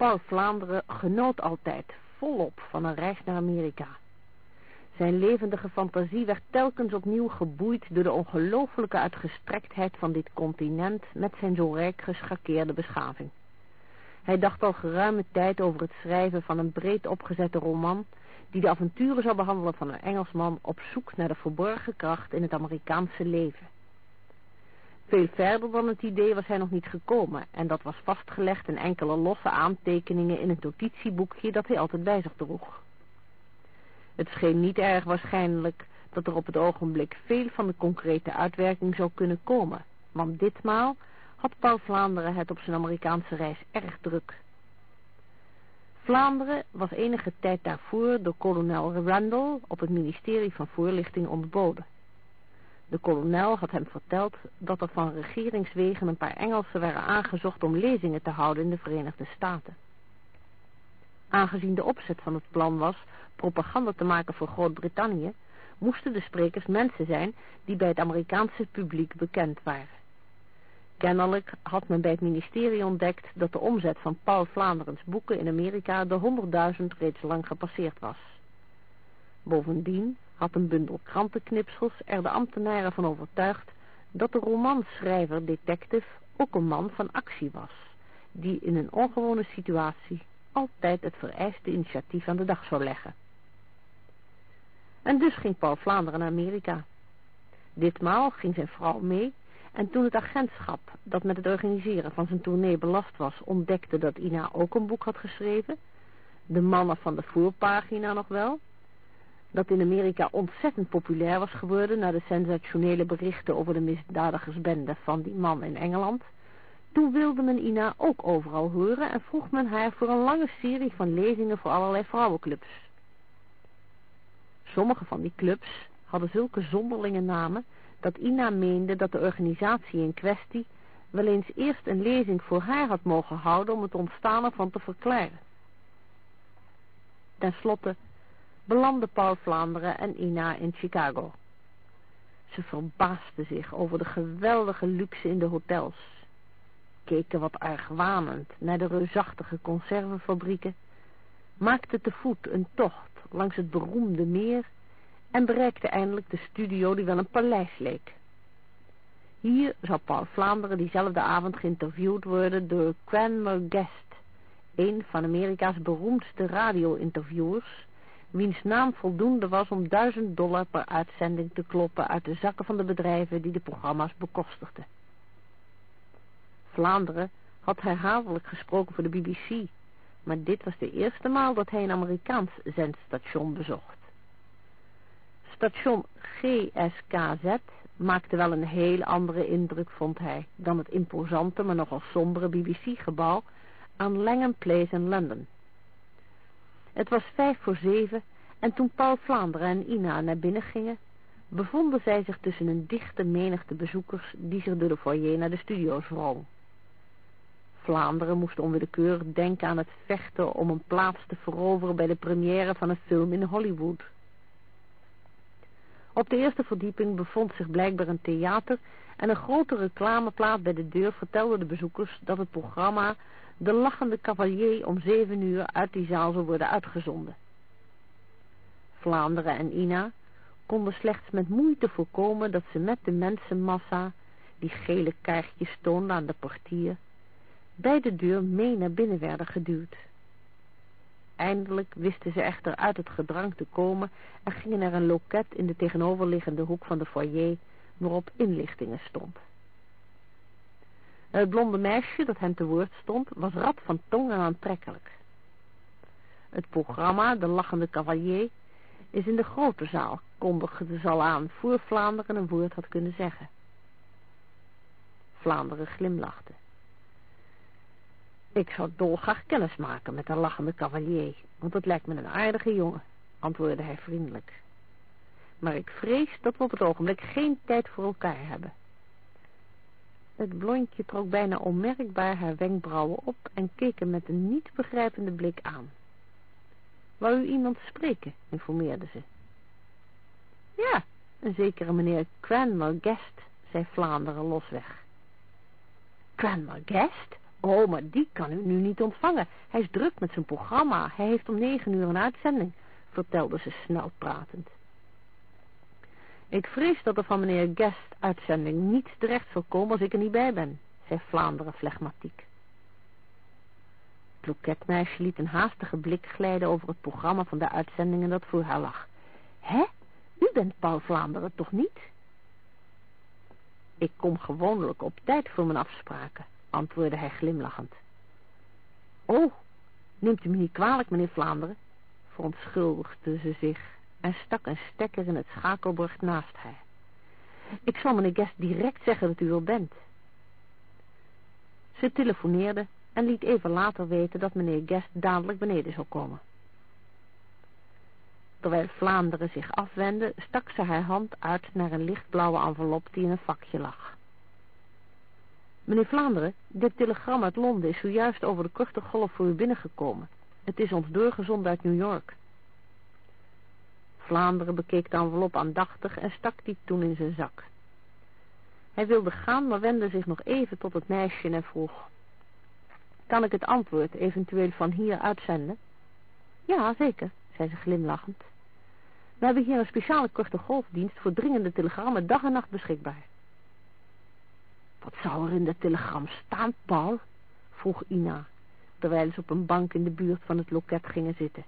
Paul Vlaanderen genoot altijd volop van een reis naar Amerika. Zijn levendige fantasie werd telkens opnieuw geboeid door de ongelooflijke uitgestrektheid van dit continent met zijn zo rijk geschakeerde beschaving. Hij dacht al geruime tijd over het schrijven van een breed opgezette roman die de avonturen zou behandelen van een Engelsman op zoek naar de verborgen kracht in het Amerikaanse leven. Veel verder dan het idee was hij nog niet gekomen en dat was vastgelegd in enkele losse aantekeningen in een notitieboekje dat hij altijd bij zich droeg. Het scheen niet erg waarschijnlijk dat er op het ogenblik veel van de concrete uitwerking zou kunnen komen, want ditmaal had Paul Vlaanderen het op zijn Amerikaanse reis erg druk. Vlaanderen was enige tijd daarvoor door kolonel Randall op het ministerie van Voorlichting ontboden. De kolonel had hem verteld dat er van regeringswegen een paar Engelsen waren aangezocht om lezingen te houden in de Verenigde Staten. Aangezien de opzet van het plan was propaganda te maken voor Groot-Brittannië, moesten de sprekers mensen zijn die bij het Amerikaanse publiek bekend waren. Kennelijk had men bij het ministerie ontdekt dat de omzet van Paul Vlaanderens boeken in Amerika de 100.000 reeds lang gepasseerd was. Bovendien had een bundel krantenknipsels er de ambtenaren van overtuigd dat de romanschrijver detective ook een man van actie was, die in een ongewone situatie altijd het vereiste initiatief aan de dag zou leggen. En dus ging Paul Vlaanderen naar Amerika. Ditmaal ging zijn vrouw mee en toen het agentschap dat met het organiseren van zijn tournee belast was ontdekte dat Ina ook een boek had geschreven, de mannen van de voorpagina nog wel, dat in Amerika ontzettend populair was geworden na de sensationele berichten over de misdadigersbende van die man in Engeland, toen wilde men Ina ook overal horen en vroeg men haar voor een lange serie van lezingen voor allerlei vrouwenclubs. Sommige van die clubs hadden zulke zonderlinge namen dat Ina meende dat de organisatie in kwestie wel eens eerst een lezing voor haar had mogen houden om het ontstaan ervan te verklaren. Ten slotte belandde Paul Vlaanderen en Ina in Chicago. Ze verbaasden zich over de geweldige luxe in de hotels, keken wat argwanend naar de reusachtige conservenfabrieken, maakten te voet een tocht langs het beroemde meer en bereikte eindelijk de studio die wel een paleis leek. Hier zou Paul Vlaanderen diezelfde avond geïnterviewd worden door Cranmer Guest, een van Amerika's beroemdste radio-interviewers, wiens naam voldoende was om duizend dollar per uitzending te kloppen uit de zakken van de bedrijven die de programma's bekostigden. Vlaanderen had herhaaldelijk gesproken voor de BBC, maar dit was de eerste maal dat hij een Amerikaans zendstation bezocht. Station GSKZ maakte wel een heel andere indruk, vond hij, dan het imposante, maar nogal sombere BBC-gebouw aan Langham Place in Londen. Het was vijf voor zeven en toen Paul Vlaanderen en Ina naar binnen gingen, bevonden zij zich tussen een dichte menigte bezoekers die zich door de foyer naar de studio's wrong. Vlaanderen moest onwillekeurig denken aan het vechten om een plaats te veroveren bij de première van een film in Hollywood. Op de eerste verdieping bevond zich blijkbaar een theater en een grote reclameplaat bij de deur vertelde de bezoekers dat het programma De Lachende Cavalier om zeven uur uit die zaal zou worden uitgezonden. Vlaanderen en Ina konden slechts met moeite voorkomen dat ze met de mensenmassa, die gele kaartjes toonde aan de portier, bij de deur mee naar binnen werden geduwd. Eindelijk wisten ze echter uit het gedrang te komen en gingen naar een loket in de tegenoverliggende hoek van de foyer waarop inlichtingen stond. Het blonde meisje dat hen te woord stond was rad van tong en aantrekkelijk. Het programma, De Lachende Cavalier, is in de grote zaal, kondigde ze al aan, voor Vlaanderen een woord had kunnen zeggen. Vlaanderen glimlachte. Ik zou dolgraag kennis maken met een lachende cavalier, want het lijkt me een aardige jongen, antwoordde hij vriendelijk. Maar ik vrees dat we op het ogenblik geen tijd voor elkaar hebben. Het blondje trok bijna onmerkbaar haar wenkbrauwen op en keek hem met een niet begrijpende blik aan. Wou u iemand spreken, informeerde ze. Ja, een zekere meneer Cranmer Guest, zei Vlaanderen losweg. Cranmer Guest? Oh, maar die kan u nu niet ontvangen. Hij is druk met zijn programma. Hij heeft om negen uur een uitzending, vertelde ze snel pratend. Ik vrees dat er van meneer Guest uitzending niets terecht zal komen als ik er niet bij ben, zei Vlaanderen flegmatiek. Het loketmeisje liet een haastige blik glijden over het programma van de uitzendingen dat voor haar lag. Hè? U bent Paul Vlaanderen toch niet? Ik kom gewoonlijk op tijd voor mijn afspraken, antwoordde hij glimlachend. Oh, neemt u me niet kwalijk, meneer Vlaanderen, verontschuldigde ze zich en stak een stekker in het schakelbord naast haar. Ik zal meneer Guest direct zeggen dat u er bent. Ze telefoneerde en liet even later weten dat meneer Guest dadelijk beneden zou komen. Terwijl Vlaanderen zich afwendde, stak ze haar hand uit naar een lichtblauwe envelop die in een vakje lag. Meneer Vlaanderen, dit telegram uit Londen is zojuist over de korte golf voor u binnengekomen. Het is ons doorgezonden uit New York. Vlaanderen bekeek de envelop aandachtig en stak die toen in zijn zak. Hij wilde gaan, maar wendde zich nog even tot het meisje en vroeg... Kan ik het antwoord eventueel van hier uitzenden? Ja, zeker, zei ze glimlachend. We hebben hier een speciale korte golfdienst voor dringende telegrammen dag en nacht beschikbaar. Wat zou er in dat telegram staan, Paul? vroeg Ina, terwijl ze op een bank in de buurt van het loket gingen zitten.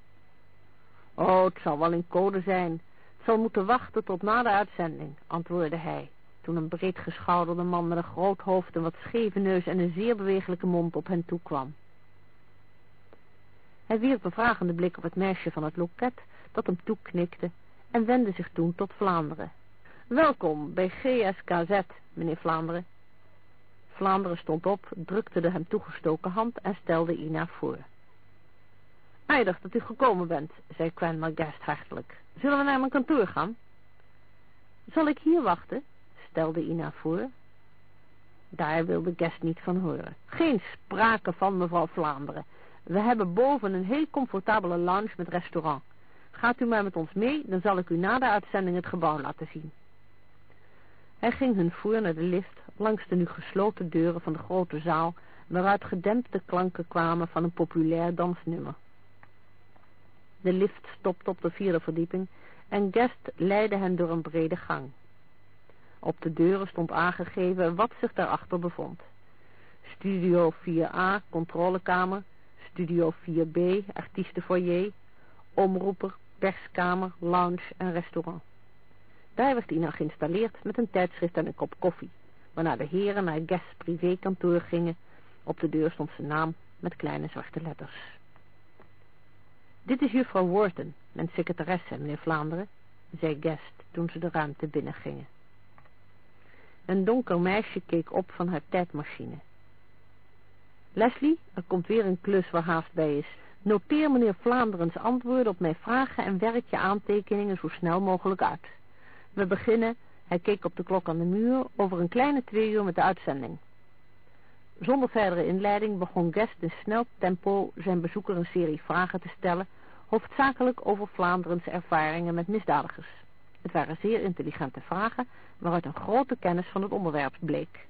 Oh, het zal wel in code zijn. Het zal moeten wachten tot na de uitzending, antwoordde hij, toen een breedgeschouderde man met een groot hoofd, een wat scheve neus en een zeer bewegelijke mond op hen toekwam. Hij wierp een vragende blik op het meisje van het loket, dat hem toeknikte, en wendde zich toen tot Vlaanderen. Welkom bij GSKZ, meneer Vlaanderen. Vlaanderen stond op, drukte de hem toegestoken hand en stelde Ina voor. Aardig dat u gekomen bent, zei Cranmer Guest hartelijk. Zullen we naar mijn kantoor gaan? Zal ik hier wachten? stelde Ina voor. Daar wilde Guest niet van horen. Geen sprake van mevrouw Vlaanderen. We hebben boven een heel comfortabele lounge met restaurant. Gaat u maar met ons mee, dan zal ik u na de uitzending het gebouw laten zien. Hij ging hun voor naar de lift, langs de nu gesloten deuren van de grote zaal, waaruit gedempte klanken kwamen van een populair dansnummer. De lift stopte op de vierde verdieping en Guest leidde hen door een brede gang. Op de deuren stond aangegeven wat zich daarachter bevond. Studio 4a, controlekamer, Studio 4b, artiestenfoyer, omroeper, perskamer, lounge en restaurant. Daar werd Ina geïnstalleerd met een tijdschrift en een kop koffie, waarna de heren naar Guest's privékantoor gingen. Op de deur stond zijn naam met kleine zwarte letters. Dit is juffrouw Wharton, mijn secretaresse, meneer Vlaanderen, zei Guest toen ze de ruimte binnengingen. Een donker meisje keek op van haar tijdmachine. Leslie, er komt weer een klus waar haast bij is. Noteer meneer Vlaanderens antwoorden op mijn vragen en werk je aantekeningen zo snel mogelijk uit. We beginnen, hij keek op de klok aan de muur, over een kleine twee uur met de uitzending. Zonder verdere inleiding begon Guest in snel tempo zijn bezoeker een serie vragen te stellen, hoofdzakelijk over Vlaanderens ervaringen met misdadigers. Het waren zeer intelligente vragen, waaruit een grote kennis van het onderwerp bleek.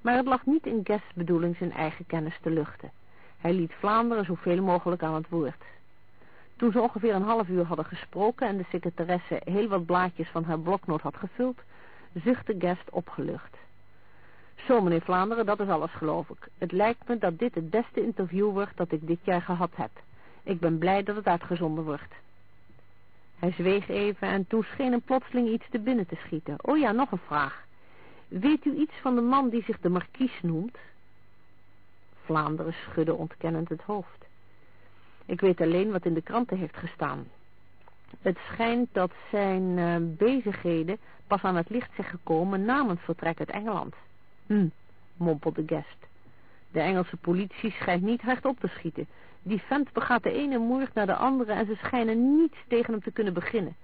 Maar het lag niet in Guest's bedoeling zijn eigen kennis te luchten. Hij liet Vlaanderen zoveel mogelijk aan het woord. Toen ze ongeveer een half uur hadden gesproken en de secretaresse heel wat blaadjes van haar bloknoot had gevuld, zuchtte Guest opgelucht. Zo, meneer Vlaanderen, dat is alles geloof ik. Het lijkt me dat dit het beste interview wordt dat ik dit jaar gehad heb. Ik ben blij dat het uitgezonden wordt. Hij zweeg even en toen scheen hem plotseling iets te binnen te schieten. Oh ja, nog een vraag. Weet u iets van de man die zich de markies noemt? Vlaanderen schudde ontkennend het hoofd. Ik weet alleen wat in de kranten heeft gestaan. Het schijnt dat zijn uh, bezigheden pas aan het licht zijn gekomen na vertrek uit Engeland. Hm, mompelde Guest. De Engelse politie schijnt niet hard op te schieten. Die vent begaat de ene moord naar de andere en ze schijnen niets tegen hem te kunnen beginnen.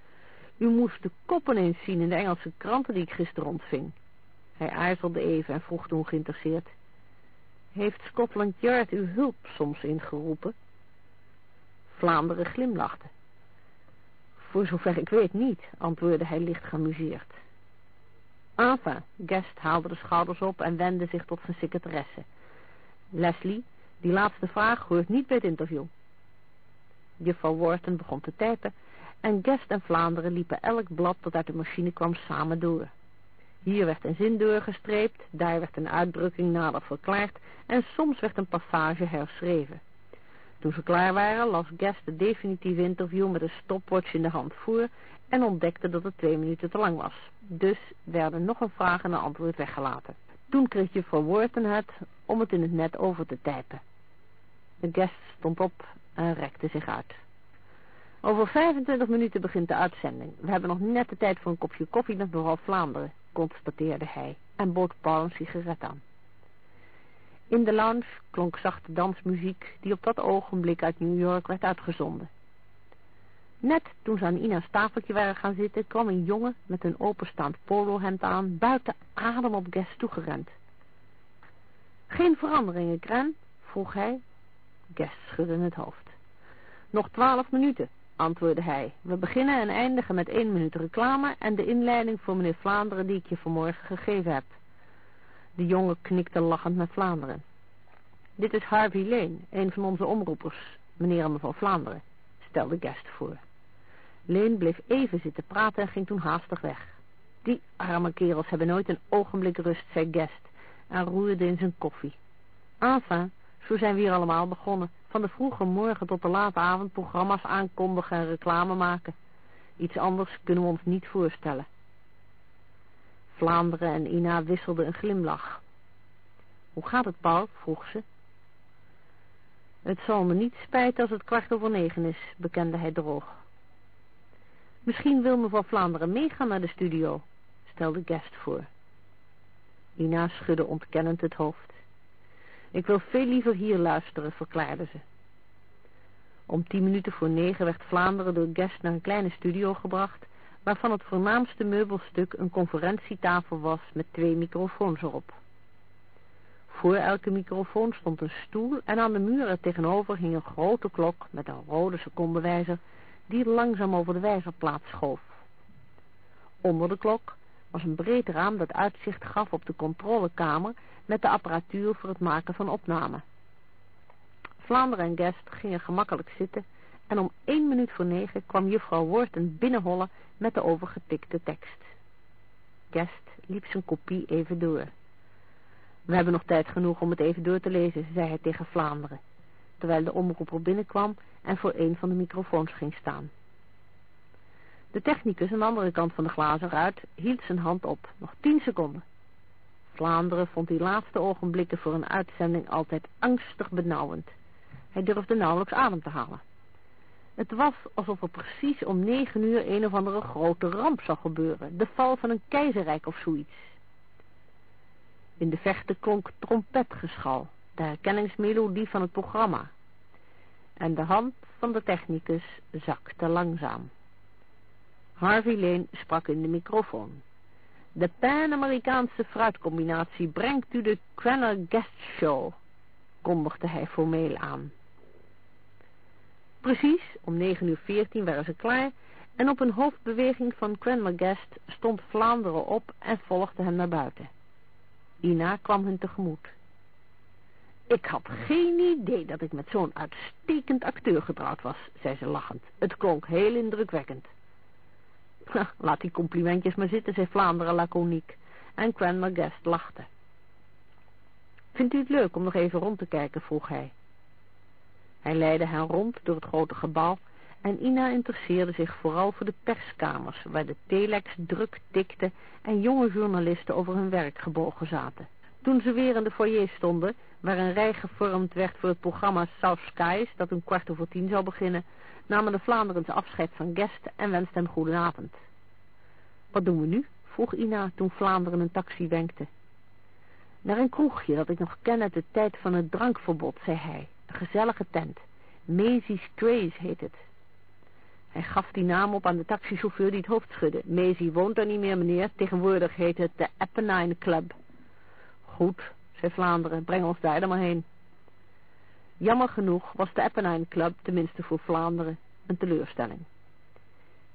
U moest de koppen eens zien in de Engelse kranten die ik gisteren ontving. Hij aarzelde even en vroeg toen geïnteresseerd. Heeft Scotland Yard uw hulp soms ingeroepen? Vlaanderen glimlachte. Voor zover ik weet niet, antwoordde hij licht geamuseerd. Enfin, Guest haalde de schouders op en wendde zich tot zijn secretaresse. Leslie, die laatste vraag hoort niet bij het interview. Juffrouw Wharton begon te typen en Guest en Vlaanderen liepen elk blad dat uit de machine kwam samen door. Hier werd een zin doorgestreept, daar werd een uitdrukking nader verklaard en soms werd een passage herschreven. Toen ze klaar waren, las Guest het definitieve interview met een stopwatch in de hand voor en ontdekte dat het twee minuten te lang was. Dus werden nog een vraag en een antwoord weggelaten. Toen kreeg je Worten het om het in het net over te typen. De guest stond op en rekte zich uit. Over 25 minuten begint de uitzending. We hebben nog net de tijd voor een kopje koffie met mevrouw Vlaanderen, constateerde hij en bood Paul een sigaret aan. In de lounge klonk zachte dansmuziek die op dat ogenblik uit New York werd uitgezonden. Net toen ze aan Ina's tafeltje waren gaan zitten, kwam een jongen met een openstaand polohemd aan, buiten adem op Guest toegerend. Geen veranderingen, Kran? vroeg hij. Guest schudde het hoofd. Nog twaalf minuten, antwoordde hij. We beginnen en eindigen met één minuut reclame en de inleiding voor meneer Vlaanderen die ik je vanmorgen gegeven heb. De jongen knikte lachend naar Vlaanderen. Dit is Harvey Lane, een van onze omroepers, meneer en mevrouw Vlaanderen, stelde Guest voor. Leen bleef even zitten praten en ging toen haastig weg. Die arme kerels hebben nooit een ogenblik rust, zei Guest, en roerde in zijn koffie. Enfin, zo zijn we hier allemaal begonnen. Van de vroege morgen tot de late avond programma's aankondigen en reclame maken. Iets anders kunnen we ons niet voorstellen. Vlaanderen en Ina wisselden een glimlach. Hoe gaat het, Paul? vroeg ze. Het zal me niet spijten als het kwart over negen is, bekende hij droog. Misschien wil mevrouw Vlaanderen meegaan naar de studio, stelde Guest voor. Ina schudde ontkennend het hoofd. Ik wil veel liever hier luisteren, verklaarde ze. Om tien minuten voor negen werd Vlaanderen door Guest naar een kleine studio gebracht, waarvan het voornaamste meubelstuk een conferentietafel was met twee microfoons erop. Voor elke microfoon stond een stoel en aan de muur er tegenover hing een grote klok met een rode secondenwijzer die langzaam over de wijzerplaat schoof. Onder de klok was een breed raam dat uitzicht gaf op de controlekamer met de apparatuur voor het maken van opnamen. Vlaanderen en Guest gingen gemakkelijk zitten en om één minuut voor negen kwam juffrouw Worten binnenhollen met de overgetikte tekst. Guest liep zijn kopie even door. We hebben nog tijd genoeg om het even door te lezen, zei hij tegen Vlaanderen, terwijl de omroeper binnenkwam en voor een van de microfoons ging staan. De technicus aan de andere kant van de glazen uit hield zijn hand op. Nog tien seconden. Vlaanderen vond die laatste ogenblikken voor een uitzending altijd angstig benauwend. Hij durfde nauwelijks adem te halen. Het was alsof er precies om negen uur een of andere grote ramp zou gebeuren. De val van een keizerrijk of zoiets. In de vechten klonk trompetgeschal, de herkenningsmelodie van het programma. En de hand van de technicus zakte langzaam. Harvey Lane sprak in de microfoon. De Pan-Amerikaanse fruitcombinatie brengt u de Cranner Guest Show, kondigde hij formeel aan. Precies, om 9 uur 14 waren ze klaar en op een hoofdbeweging van Cranmer Guest stond Vlaanderen op en volgde hem naar buiten. Ina kwam hen tegemoet. Ik had geen idee dat ik met zo'n uitstekend acteur getrouwd was, zei ze lachend. Het klonk heel indrukwekkend. Laat die complimentjes maar zitten, zei Vlaanderen laconiek. En Cranmer Guest lachte. Vindt u het leuk om nog even rond te kijken, vroeg hij. Hij leidde hen rond door het grote gebouw en Ina interesseerde zich vooral voor de perskamers, waar de telex druk tikte en jonge journalisten over hun werk gebogen zaten. Toen ze weer in de foyer stonden, waar een rij gevormd werd voor het programma South Skies, dat om kwart over tien zou beginnen, namen de Vlaanderens afscheid van Guest en wensten hem goedenavond. Wat doen we nu? vroeg Ina toen Vlaanderen een taxi wenkte. Naar een kroegje dat ik nog ken uit de tijd van het drankverbod, zei hij. Een gezellige tent. Maisie's Craze heet het. Hij gaf die naam op aan de taxichauffeur die het hoofd schudde. Maisie woont daar niet meer, meneer. Tegenwoordig heet het de Appenine Club. Goed, zei Vlaanderen, breng ons daar dan maar heen. Jammer genoeg was de Appenine Club, tenminste voor Vlaanderen, een teleurstelling.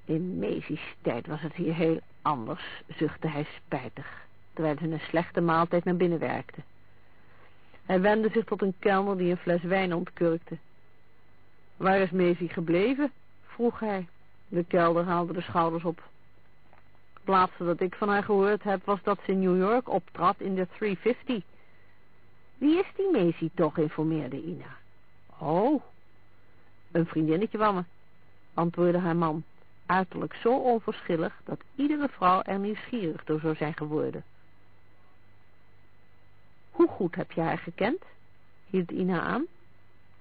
In Maisie's tijd was het hier heel anders, zuchtte hij spijtig, terwijl ze een slechte maaltijd naar binnen werkte. Hij wendde zich tot een kelner die een fles wijn ontkurkte. Waar is Maisie gebleven? vroeg hij. De kelder haalde de schouders op. Laatste dat ik van haar gehoord heb was dat ze in New York optrad in de 350. Wie is die Maisie toch, informeerde Ina. Oh, een vriendinnetje van me, antwoordde haar man, uiterlijk zo onverschillig dat iedere vrouw er nieuwsgierig door zou zijn geworden. Hoe goed heb je haar gekend? hield Ina aan.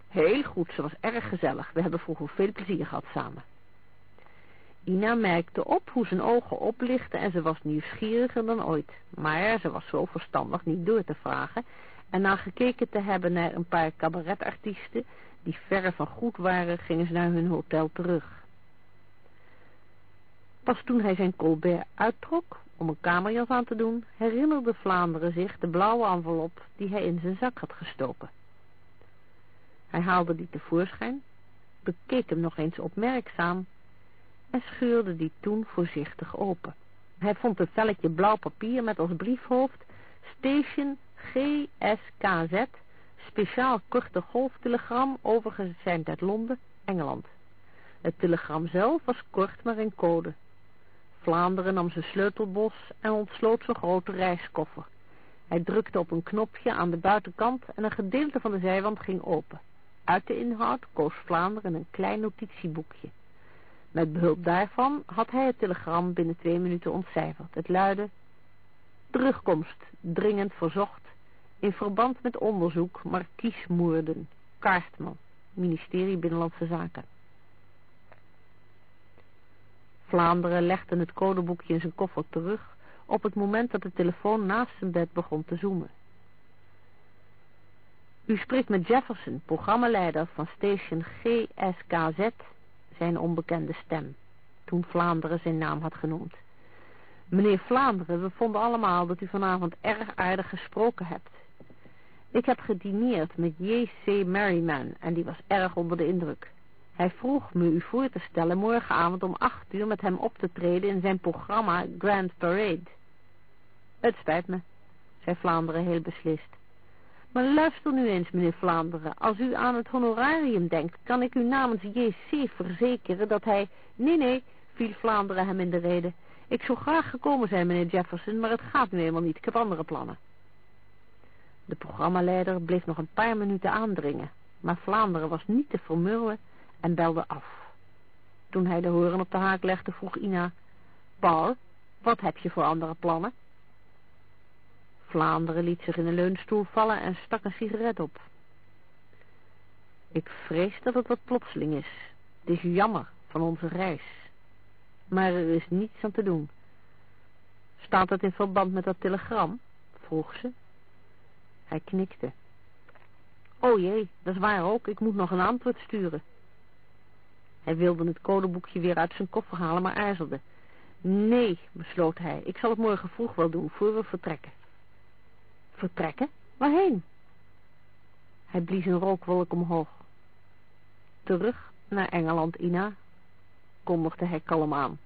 Heel goed, ze was erg gezellig. We hebben vroeger veel plezier gehad samen. Ina merkte op hoe zijn ogen oplichten en ze was nieuwsgieriger dan ooit. Maar ze was zo verstandig niet door te vragen en na gekeken te hebben naar een paar cabaretartiesten die verre van goed waren, gingen ze naar hun hotel terug. Pas toen hij zijn Colbert uittrok om een kamerjas aan te doen, herinnerde Vlaanderen zich de blauwe envelop die hij in zijn zak had gestoken. Hij haalde die tevoorschijn, bekeek hem nog eens opmerkzaam en scheurde die toen voorzichtig open. Hij vond een velletje blauw papier met als briefhoofd Station GSKZ, speciaal korte golftelegram overgezend uit Londen, Engeland. Het telegram zelf was kort maar in code. Vlaanderen nam zijn sleutelbos en ontsloot zijn grote reiskoffer. Hij drukte op een knopje aan de buitenkant en een gedeelte van de zijwand ging open. Uit de inhoud koos Vlaanderen een klein notitieboekje. Met behulp daarvan had hij het telegram binnen twee minuten ontcijferd. Het luidde, terugkomst, dringend verzocht, in verband met onderzoek markiesmoorden, Kaartman, ministerie Binnenlandse Zaken. Vlaanderen legde het codeboekje in zijn koffer terug op het moment dat de telefoon naast zijn bed begon te zoomen. U spreekt met Jefferson, programmaleider van station GSKZ, zijn onbekende stem, toen Vlaanderen zijn naam had genoemd. Meneer Vlaanderen, we vonden allemaal dat u vanavond erg aardig gesproken hebt. Ik heb gedineerd met J.C. Merriman en die was erg onder de indruk. Hij vroeg me u voor te stellen morgenavond om acht uur met hem op te treden in zijn programma Grand Parade. Het spijt me, zei Vlaanderen heel beslist. Maar luister nu eens, meneer Vlaanderen. Als u aan het honorarium denkt, kan ik u namens J.C. verzekeren dat hij... Nee, nee, viel Vlaanderen hem in de rede. Ik zou graag gekomen zijn, meneer Jefferson, maar het gaat nu eenmaal niet. Ik heb andere plannen. De programmaleider bleef nog een paar minuten aandringen, maar Vlaanderen was niet te vermurwen en belde af. Toen hij de horen op de haak legde, vroeg Ina, Paul, wat heb je voor andere plannen? Vlaanderen liet zich in een leunstoel vallen en stak een sigaret op. Ik vrees dat het wat plotseling is. Het is jammer van onze reis. Maar er is niets aan te doen. Staat het in verband met dat telegram? vroeg ze. Hij knikte. O jee, dat is waar ook. Ik moet nog een antwoord sturen. Hij wilde het codeboekje weer uit zijn koffer halen, maar aarzelde. Nee, besloot hij. Ik zal het morgen vroeg wel doen, voor we vertrekken. Vertrekken? Waarheen? Hij blies een rookwolk omhoog. Terug naar Engeland, Ina, kondigde hij kalm aan.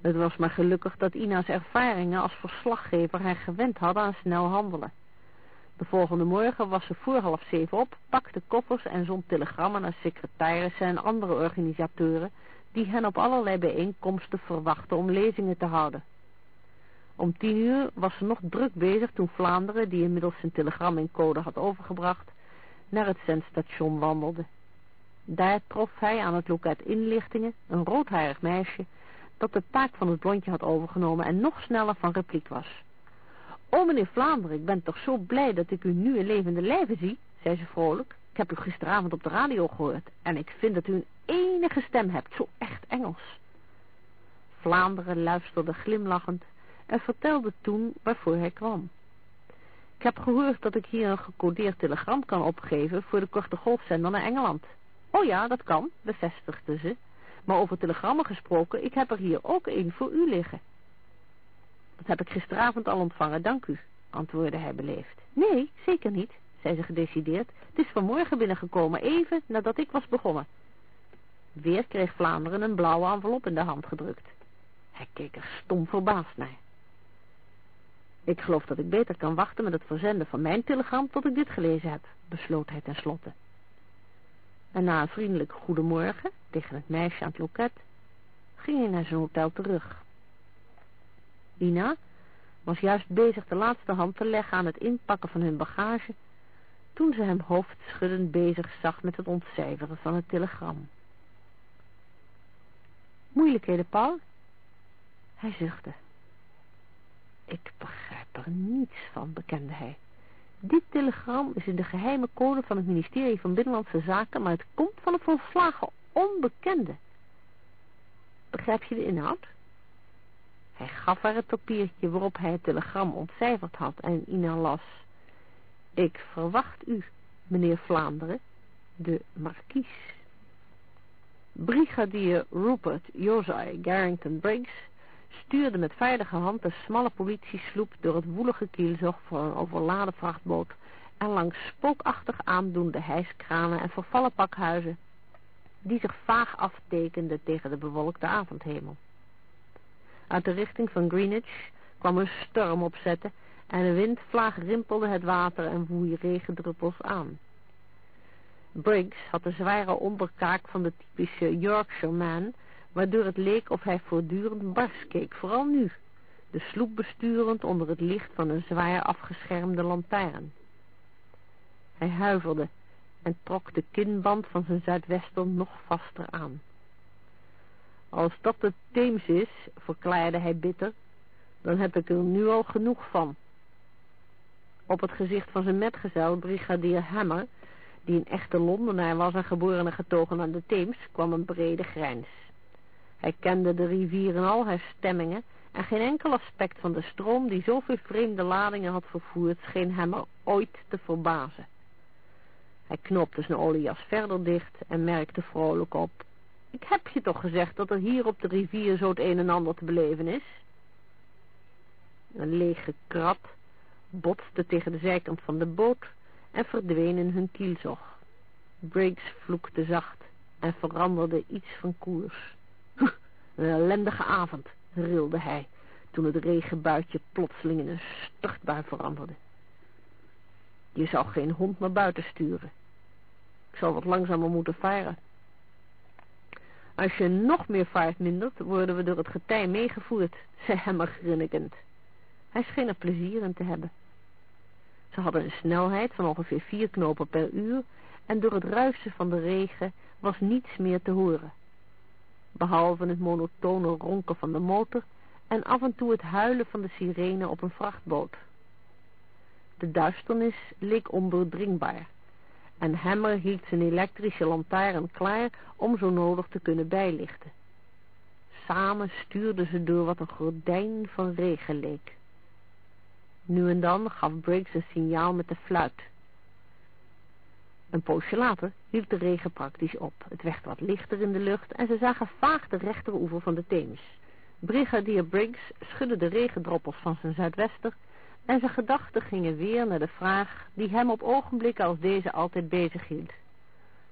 Het was maar gelukkig dat Ina's ervaringen als verslaggever haar gewend hadden aan snel handelen. De volgende morgen was ze voor half zeven op, pakte koffers en zond telegrammen naar secretarissen en andere organisatoren die hen op allerlei bijeenkomsten verwachten om lezingen te houden. Om tien uur was ze nog druk bezig toen Vlaanderen, die inmiddels zijn telegram in code had overgebracht, naar het zendstation wandelde. Daar trof hij aan het loket inlichtingen een roodharig meisje dat de taak van het blondje had overgenomen en nog sneller van repliek was. O, meneer Vlaanderen, ik ben toch zo blij dat ik u nu in levende lijven zie, zei ze vrolijk. Ik heb u gisteravond op de radio gehoord en ik vind dat u een enige stem hebt, zo echt Engels. Vlaanderen luisterde glimlachend en vertelde toen waarvoor hij kwam. Ik heb gehoord dat ik hier een gecodeerd telegram kan opgeven voor de korte golfzender naar Engeland. Oh ja, dat kan, bevestigde ze. Maar over telegrammen gesproken, ik heb er hier ook een voor u liggen. Dat heb ik gisteravond al ontvangen, dank u, antwoordde hij beleefd. Nee, zeker niet, zei ze gedecideerd. Het is vanmorgen binnengekomen, even nadat ik was begonnen. Weer kreeg Vlaanderen een blauwe envelop in de hand gedrukt. Hij keek er stom verbaasd naar. Ik geloof dat ik beter kan wachten met het verzenden van mijn telegram tot ik dit gelezen heb, besloot hij tenslotte. En na een vriendelijk goedemorgen tegen het meisje aan het loket, ging hij naar zijn hotel terug. Ina was juist bezig de laatste hand te leggen aan het inpakken van hun bagage, toen ze hem hoofdschuddend bezig zag met het ontcijferen van het telegram. Moeilijkheden, Paul? Hij zuchtte. Ik begrijp er niets van, bekende hij. Dit telegram is in de geheime code van het ministerie van Binnenlandse Zaken, maar het komt van een volslagen onbekende. Begrijp je de inhoud? Hij gaf haar het papiertje waarop hij het telegram ontcijferd had en Ina las. Ik verwacht u, meneer Vlaanderen, de markies. Brigadier Rupert Josiah Garrington Briggs stuurde met veilige hand de smalle politiesloep door het woelige kielzog voor een overladen vrachtboot en langs spookachtig aandoende hijskranen en vervallen pakhuizen die zich vaag aftekenden tegen de bewolkte avondhemel. Uit de richting van Greenwich kwam een storm opzetten en de windvlaag rimpelde het water en woei regendruppels aan. Briggs had de zware onderkaak van de typische Yorkshire man, waardoor het leek of hij voortdurend bars keek, vooral nu, de sloep besturend onder het licht van een zwaar afgeschermde lantaarn. Hij huiverde en trok de kinband van zijn zuidwester nog vaster aan. Als dat de Theems is, verklaarde hij bitter, dan heb ik er nu al genoeg van. Op het gezicht van zijn metgezel, brigadier Hammer, die een echte Londenaar was en geboren en getogen aan de Theems, kwam een brede grijns. Hij kende de rivier in al haar stemmingen en geen enkel aspect van de stroom die zoveel vreemde ladingen had vervoerd, scheen hem er ooit te verbazen. Hij knopte zijn oliejas verder dicht en merkte vrolijk op. Ik heb je toch gezegd dat er hier op de rivier zo het een en ander te beleven is? Een lege krat botste tegen de zijkant van de boot en verdween in hun kielzog. Briggs vloekte zacht en veranderde iets van koers. Een ellendige avond, rilde hij, toen het regenbuitje plotseling in een stortbui veranderde. Je zou geen hond naar buiten sturen. Ik zal wat langzamer moeten varen. Als je nog meer vaart mindert, worden we door het getij meegevoerd, zei Hemmer grinnikend. Hij scheen er plezier in te hebben. Ze hadden een snelheid van ongeveer vier knopen per uur en door het ruisen van de regen was niets meer te horen. Behalve het monotone ronken van de motor en af en toe het huilen van de sirene op een vrachtboot. De duisternis leek ondoordringbaar en Hammer hield zijn elektrische lantaarn klaar om zo nodig te kunnen bijlichten. Samen stuurden ze door wat een gordijn van regen leek. Nu en dan gaf Briggs een signaal met de fluit. Een poosje later hield de regen praktisch op. Het werd wat lichter in de lucht en ze zagen vaag de rechteroever van de Theems. Brigadier Briggs schudde de regendroppels van zijn zuidwester en zijn gedachten gingen weer naar de vraag die hem op ogenblikken als deze altijd bezig hield.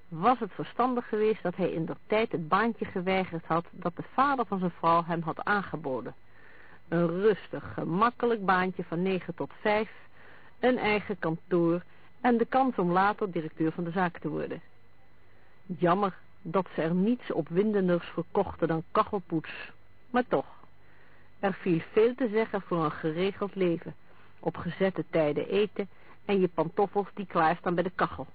Was het verstandig geweest dat hij in der tijd het baantje geweigerd had dat de vader van zijn vrouw hem had aangeboden? Een rustig, gemakkelijk baantje van negen tot vijf, een eigen kantoor en de kans om later directeur van de zaak te worden. Jammer dat ze er niets opwindenders verkochten dan kachelpoets. Maar toch, er viel veel te zeggen voor een geregeld leven op gezette tijden eten en je pantoffels die klaarstaan bij de kachel.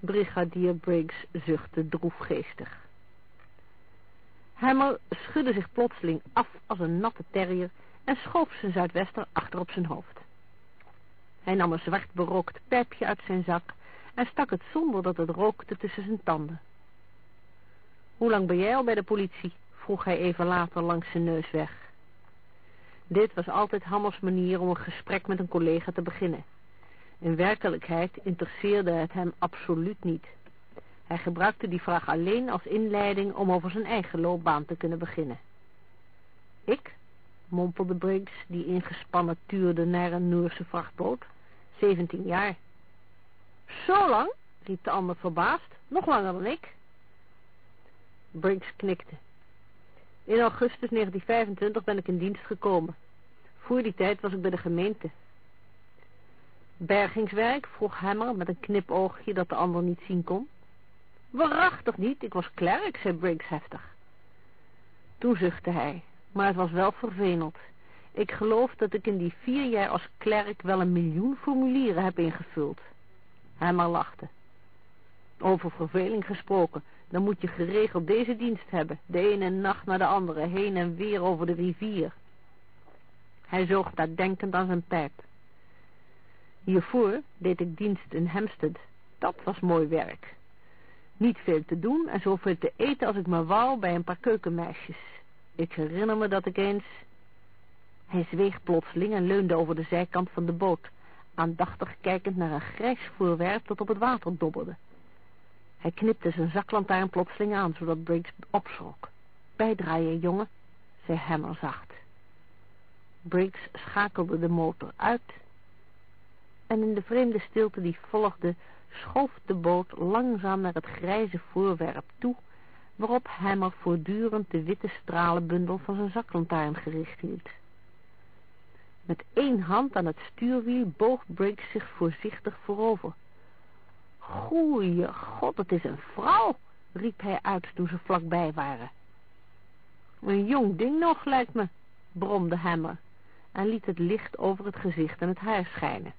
Brigadier Briggs zuchtte droefgeestig. Hammer schudde zich plotseling af als een natte terrier en schoof zijn zuidwester achter op zijn hoofd. Hij nam een zwart berookt pijpje uit zijn zak en stak het zonder dat het rookte tussen zijn tanden. Hoe lang ben jij al bij de politie? vroeg hij even later langs zijn neus weg. Dit was altijd Hammers manier om een gesprek met een collega te beginnen. In werkelijkheid interesseerde het hem absoluut niet. Hij gebruikte die vraag alleen als inleiding om over zijn eigen loopbaan te kunnen beginnen. Ik, mompelde Briggs, die ingespannen tuurde naar een Noorse vrachtboot. Zeventien jaar. Zo lang? riep de ander verbaasd. Nog langer dan ik. Briggs knikte. In augustus 1925 ben ik in dienst gekomen. Voor die tijd was ik bij de gemeente. Bergingswerk, vroeg Hammer met een knipoogje dat de ander niet zien kon. Waarachtig niet, ik was klerk, zei Briggs heftig. Toen zuchtte hij, maar het was wel vervelend. Ik geloof dat ik in die vier jaar als klerk wel een miljoen formulieren heb ingevuld. Hammer lachte. Over verveling gesproken, dan moet je geregeld deze dienst hebben, de ene nacht naar de andere, heen en weer over de rivier. Hij zoog daar denkend aan zijn pijp. Hiervoor deed ik dienst in Hampstead. Dat was mooi werk. Niet veel te doen en zoveel te eten als ik maar wou bij een paar keukenmeisjes. Ik herinner me dat ik eens... Hij zweeg plotseling en leunde over de zijkant van de boot, aandachtig kijkend naar een grijs voorwerp dat op het water dobberde. Hij knipte zijn zaklantaarn plotseling aan, zodat Briggs opschrok. Bijdraaien, jongen, zei Hammer zacht. Briggs schakelde de motor uit en in de vreemde stilte die volgde schoof de boot langzaam naar het grijze voorwerp toe, waarop Hammer voortdurend de witte stralenbundel van zijn zaklantaarn gericht hield. Met één hand aan het stuurwiel boog Briggs zich voorzichtig voorover. Goeie god, het is een vrouw, riep hij uit toen ze vlakbij waren. Een jong ding nog, lijkt me, bromde Hammer en liet het licht over het gezicht en het haar schijnen.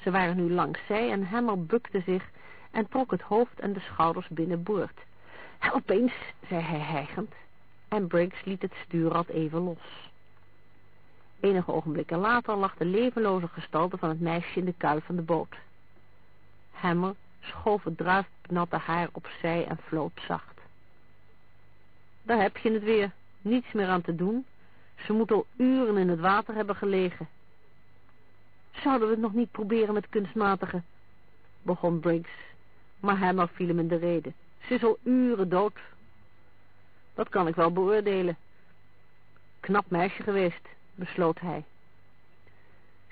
Ze waren nu langs zij en Hammer bukte zich en trok het hoofd en de schouders binnenboord. Help eens, zei hij hijgend, en Briggs liet het stuurrad even los. Enige ogenblikken later lag de levenloze gestalte van het meisje in de kuil van de boot. Hammer schoof het druifnatte haar opzij en floot zacht. Daar heb je het weer, niets meer aan te doen. Ze moet al uren in het water hebben gelegen. Zouden we het nog niet proberen met kunstmatige? Begon Briggs, maar Hammer viel hem in de reden. Ze is al uren dood. Dat kan ik wel beoordelen. Knap meisje geweest, besloot hij.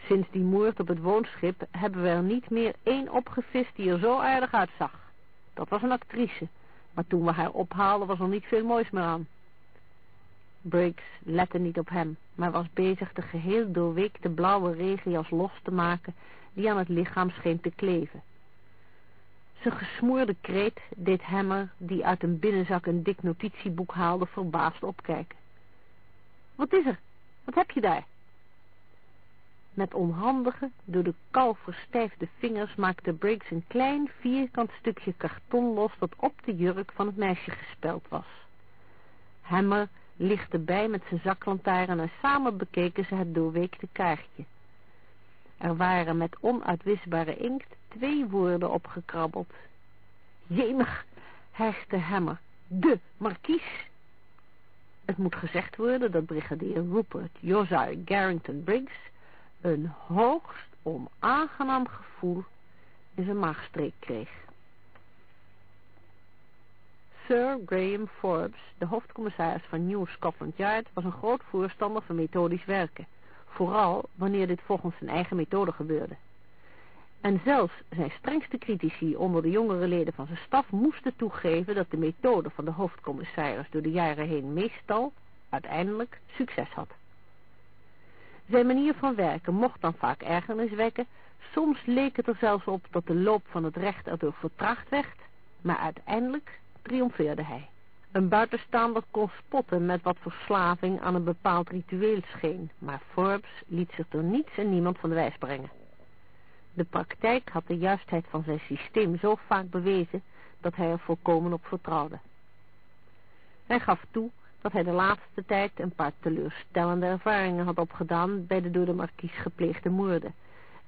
Sinds die moord op het woonschip hebben we er niet meer één opgevist die er zo aardig uitzag. Dat was een actrice, maar toen we haar ophaalden was er niet veel moois meer aan. Briggs lette niet op hem, maar was bezig de geheel doorweekte blauwe regenjas los te maken die aan het lichaam scheen te kleven. Zijn gesmoorde kreet deed Hammer, die uit een binnenzak een dik notitieboek haalde, verbaasd opkijken. Wat is er? Wat heb je daar? Met onhandige, door de kou verstijfde vingers maakte Briggs een klein vierkant stukje karton los dat op de jurk van het meisje gespeld was. Hammer lichtte bij met zijn zaklantaarn en samen bekeken ze het doorweekte kaartje. Er waren met onuitwisbare inkt twee woorden opgekrabbeld. Jemig, hijgde Hammer, de markies. Het moet gezegd worden dat brigadier Rupert Josiah Garrington Briggs een hoogst onaangenaam gevoel in zijn maagstreek kreeg. Sir Graham Forbes, de hoofdcommissaris van New Scotland Yard, was een groot voorstander van methodisch werken, vooral wanneer dit volgens zijn eigen methode gebeurde. En zelfs zijn strengste critici onder de jongere leden van zijn staf moesten toegeven dat de methode van de hoofdcommissaris door de jaren heen meestal, uiteindelijk, succes had. Zijn manier van werken mocht dan vaak ergernis wekken, soms leek het er zelfs op dat de loop van het recht erdoor vertraagd werd, maar uiteindelijk triomfeerde hij. Een buitenstaander kon spotten met wat verslaving aan een bepaald ritueel scheen, maar Forbes liet zich door niets en niemand van de wijs brengen. De praktijk had de juistheid van zijn systeem zo vaak bewezen dat hij er volkomen op vertrouwde. Hij gaf toe dat hij de laatste tijd een paar teleurstellende ervaringen had opgedaan bij de door de markies gepleegde moorden,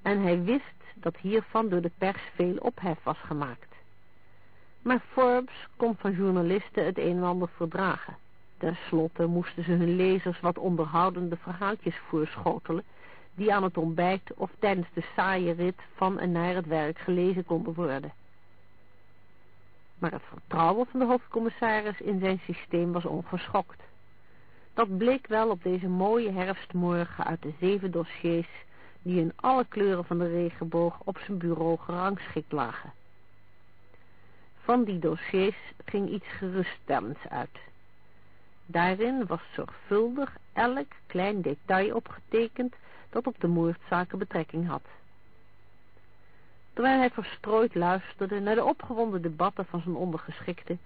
en hij wist dat hiervan door de pers veel ophef was gemaakt. Maar Forbes kon van journalisten het een en ander verdragen. Ten slotte moesten ze hun lezers wat onderhoudende verhaaltjes voorschotelen, die aan het ontbijt of tijdens de saaie rit van en naar het werk gelezen konden worden. Maar het vertrouwen van de hoofdcommissaris in zijn systeem was ongeschokt. Dat bleek wel op deze mooie herfstmorgen uit de zeven dossiers die in alle kleuren van de regenboog op zijn bureau gerangschikt lagen. Van die dossiers ging iets geruststellends uit. Daarin was zorgvuldig elk klein detail opgetekend dat op de moordzaken betrekking had. Terwijl hij verstrooid luisterde naar de opgewonden debatten van zijn ondergeschikte,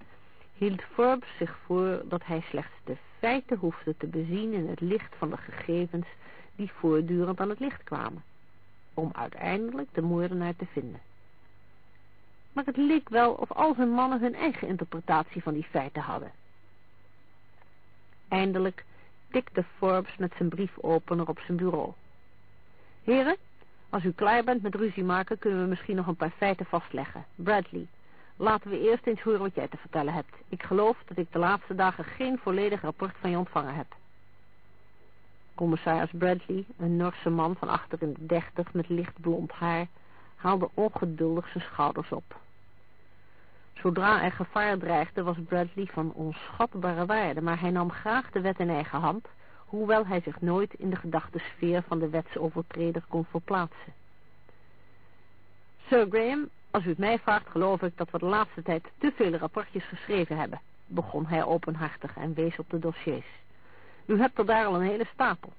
hield Forbes zich voor dat hij slechts de feiten hoefde te bezien in het licht van de gegevens die voortdurend aan het licht kwamen, om uiteindelijk de moordenaar te vinden. Maar het leek wel of al zijn mannen hun eigen interpretatie van die feiten hadden. Eindelijk tikte Forbes met zijn briefopener op zijn bureau. Heren, als u klaar bent met ruzie maken, kunnen we misschien nog een paar feiten vastleggen. Bradley, laten we eerst eens horen wat jij te vertellen hebt. Ik geloof dat ik de laatste dagen geen volledig rapport van je ontvangen heb. Commissaris Bradley, een Norse man van achter in de dertig met licht blond haar, haalde ongeduldig zijn schouders op. Zodra er gevaar dreigde was Bradley van onschatbare waarde, maar hij nam graag de wet in eigen hand, hoewel hij zich nooit in de gedachtesfeer van de wetsovertreder kon verplaatsen. Sir Graham, als u het mij vraagt, geloof ik dat we de laatste tijd te veel rapportjes geschreven hebben, begon hij openhartig en wees op de dossiers. U hebt er daar al een hele stapel.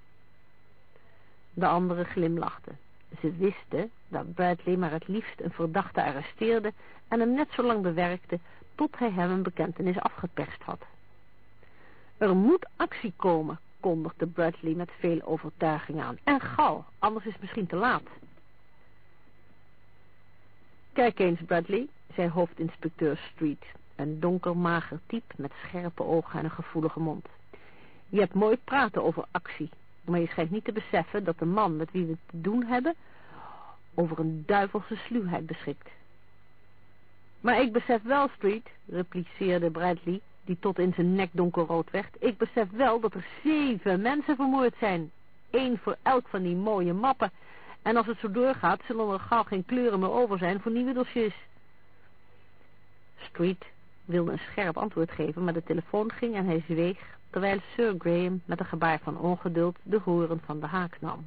De anderen glimlachten. Ze wisten dat Bradley maar het liefst een verdachte arresteerde en hem net zo lang bewerkte tot hij hem een bekentenis afgeperst had. Er moet actie komen, kondigde Bradley met veel overtuiging aan. En gauw, anders is het misschien te laat. Kijk eens, Bradley, zei hoofdinspecteur Street, een donker mager type met scherpe ogen en een gevoelige mond. Je hebt mooi praten over actie, maar je schijnt niet te beseffen dat de man met wie we te doen hebben over een duivelse sluwheid beschikt. Maar ik besef wel, Street, repliceerde Bradley, die tot in zijn nek donkerrood werd, ik besef wel dat er zeven mensen vermoord zijn. Eén voor elk van die mooie mappen. En als het zo doorgaat, zullen er gauw geen kleuren meer over zijn voor nieuwe dossiers. Street wilde een scherp antwoord geven, maar de telefoon ging en hij zweeg, terwijl Sir Graham met een gebaar van ongeduld de horen van de haak nam.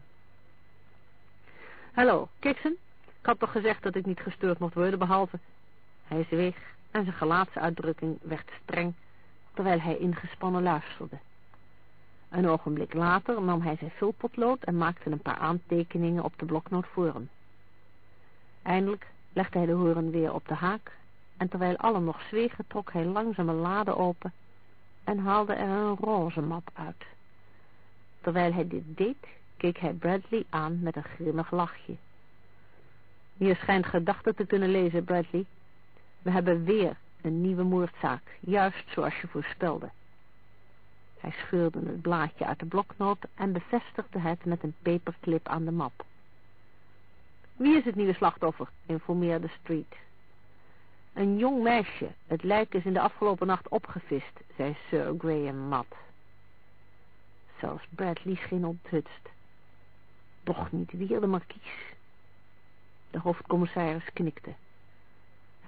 Hallo, Kixon? Ik had toch gezegd dat ik niet gestoord mocht worden, behalve... Hij zweeg en zijn gelaatsuitdrukking werd streng, terwijl hij ingespannen luisterde. Een ogenblik later nam hij zijn vulpotlood en maakte een paar aantekeningen op de bloknoot voor hem. Eindelijk legde hij de horen weer op de haak en terwijl allen nog zwegen trok hij langzaam een lade open en haalde er een roze map uit. Terwijl hij dit deed, keek hij Bradley aan met een grimmig lachje. Je schijnt gedachten te kunnen lezen, Bradley. We hebben weer een nieuwe moordzaak, juist zoals je voorspelde. Hij scheurde het blaadje uit de bloknoot en bevestigde het met een paperclip aan de map. Wie is het nieuwe slachtoffer? informeerde Street. Een jong meisje. Het lijk is in de afgelopen nacht opgevist, zei Sir Graham mat. Zelfs Bradley scheen onthutst. Toch niet weer de markies. De hoofdcommissaris knikte.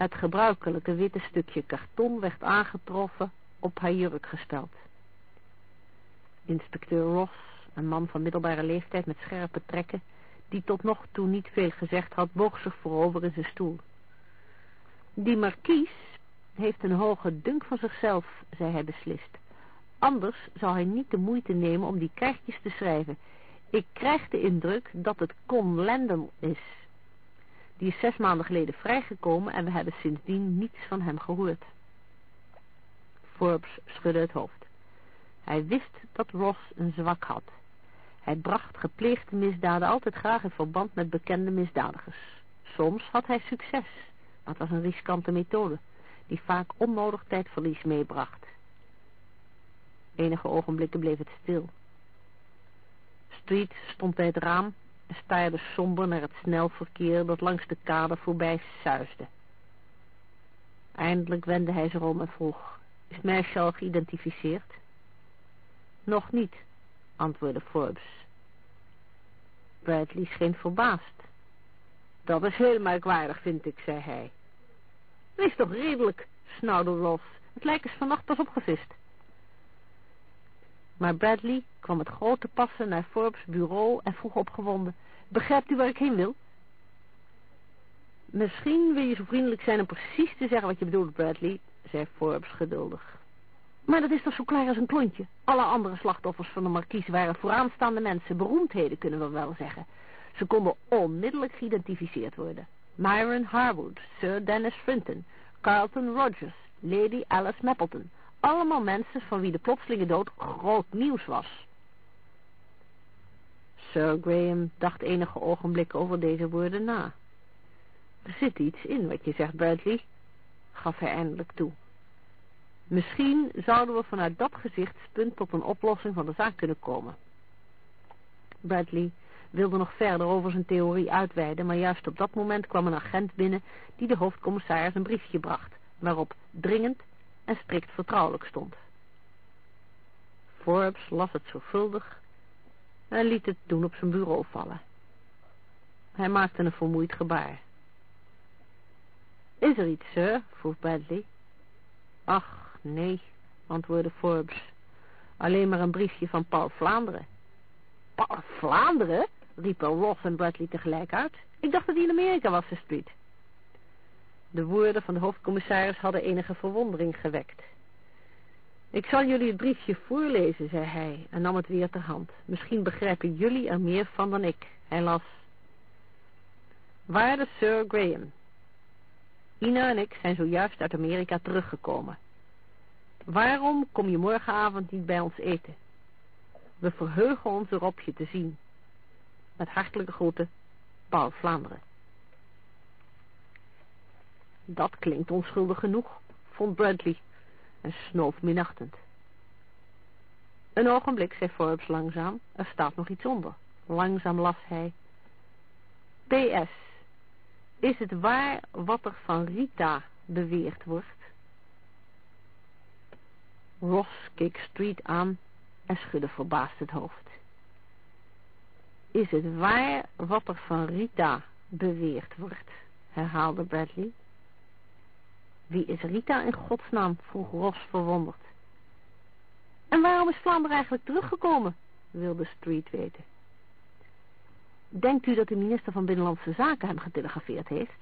Het gebruikelijke witte stukje karton werd aangetroffen op haar jurk gesteld. Inspecteur Ross, een man van middelbare leeftijd met scherpe trekken, die tot nog toe niet veel gezegd had, boog zich voorover in zijn stoel. Die markies heeft een hoge dunk van zichzelf, zei hij beslist. Anders zou hij niet de moeite nemen om die kaartjes te schrijven. Ik krijg de indruk dat het Con Landon is. Die is zes maanden geleden vrijgekomen en we hebben sindsdien niets van hem gehoord. Forbes schudde het hoofd. Hij wist dat Ross een zwak had. Hij bracht gepleegde misdaden altijd graag in verband met bekende misdadigers. Soms had hij succes, maar het was een riskante methode, die vaak onnodig tijdverlies meebracht. Enige ogenblikken bleef het stil. Street stond bij het raam en staarde somber naar het snelverkeer dat langs de kade voorbij suisde. Eindelijk wendde hij zich om en vroeg, is al geïdentificeerd? Nog niet, antwoordde Forbes. Bradley scheen verbaasd. Dat is heel merkwaardig, vind ik, zei hij. Wees toch redelijk, snauwde Ross. Het lijk is vannacht pas opgevist. Maar Bradley kwam met grote passen naar Forbes' bureau en vroeg opgewonden. Begrijpt u waar ik heen wil? Misschien wil je zo vriendelijk zijn om precies te zeggen wat je bedoelt, Bradley, zei Forbes geduldig. Maar dat is toch zo klaar als een klontje. Alle andere slachtoffers van de markies waren vooraanstaande mensen, beroemdheden kunnen we wel zeggen. Ze konden onmiddellijk geïdentificeerd worden. Myron Harwood, Sir Dennis Frinton, Carlton Rogers, Lady Alice Mapleton. Allemaal mensen van wie de plotselinge dood groot nieuws was. Sir Graham dacht enige ogenblikken over deze woorden na. Er zit iets in wat je zegt, Bradley, gaf hij eindelijk toe. Misschien zouden we vanuit dat gezichtspunt tot een oplossing van de zaak kunnen komen. Bradley wilde nog verder over zijn theorie uitweiden, maar juist op dat moment kwam een agent binnen die de hoofdcommissaris een briefje bracht, waarop dringend en strikt vertrouwelijk stond. Forbes las het zorgvuldig en liet het toen op zijn bureau vallen. Hij maakte een vermoeid gebaar. Is er iets, sir? vroeg Bradley. Ach, nee, antwoordde Forbes. Alleen maar een briefje van Paul Vlaanderen. Paul Vlaanderen? riepen Ross en Bradley tegelijk uit. Ik dacht dat hij in Amerika was, Street. De woorden van de hoofdcommissaris hadden enige verwondering gewekt. Ik zal jullie het briefje voorlezen, zei hij en nam het weer ter hand. Misschien begrijpen jullie er meer van dan ik. Hij las. Waarde Sir Graham. Ina en ik zijn zojuist uit Amerika teruggekomen. Waarom kom je morgenavond niet bij ons eten? We verheugen ons erop je te zien. Met hartelijke groeten, Paul Vlaanderen. Dat klinkt onschuldig genoeg, vond Bradley en snoof minachtend. Een ogenblik, zei Forbes langzaam, er staat nog iets onder. Langzaam las hij. PS, is het waar wat er van Rita beweerd wordt? Ross keek Street aan en schudde verbaasd het hoofd. Is het waar wat er van Rita beweerd wordt? herhaalde Bradley. Wie is Rita in godsnaam? vroeg Ross verwonderd. En waarom is Vlaanderen eigenlijk teruggekomen? wilde Street weten. Denkt u dat de minister van Binnenlandse Zaken hem getelegrafeerd heeft?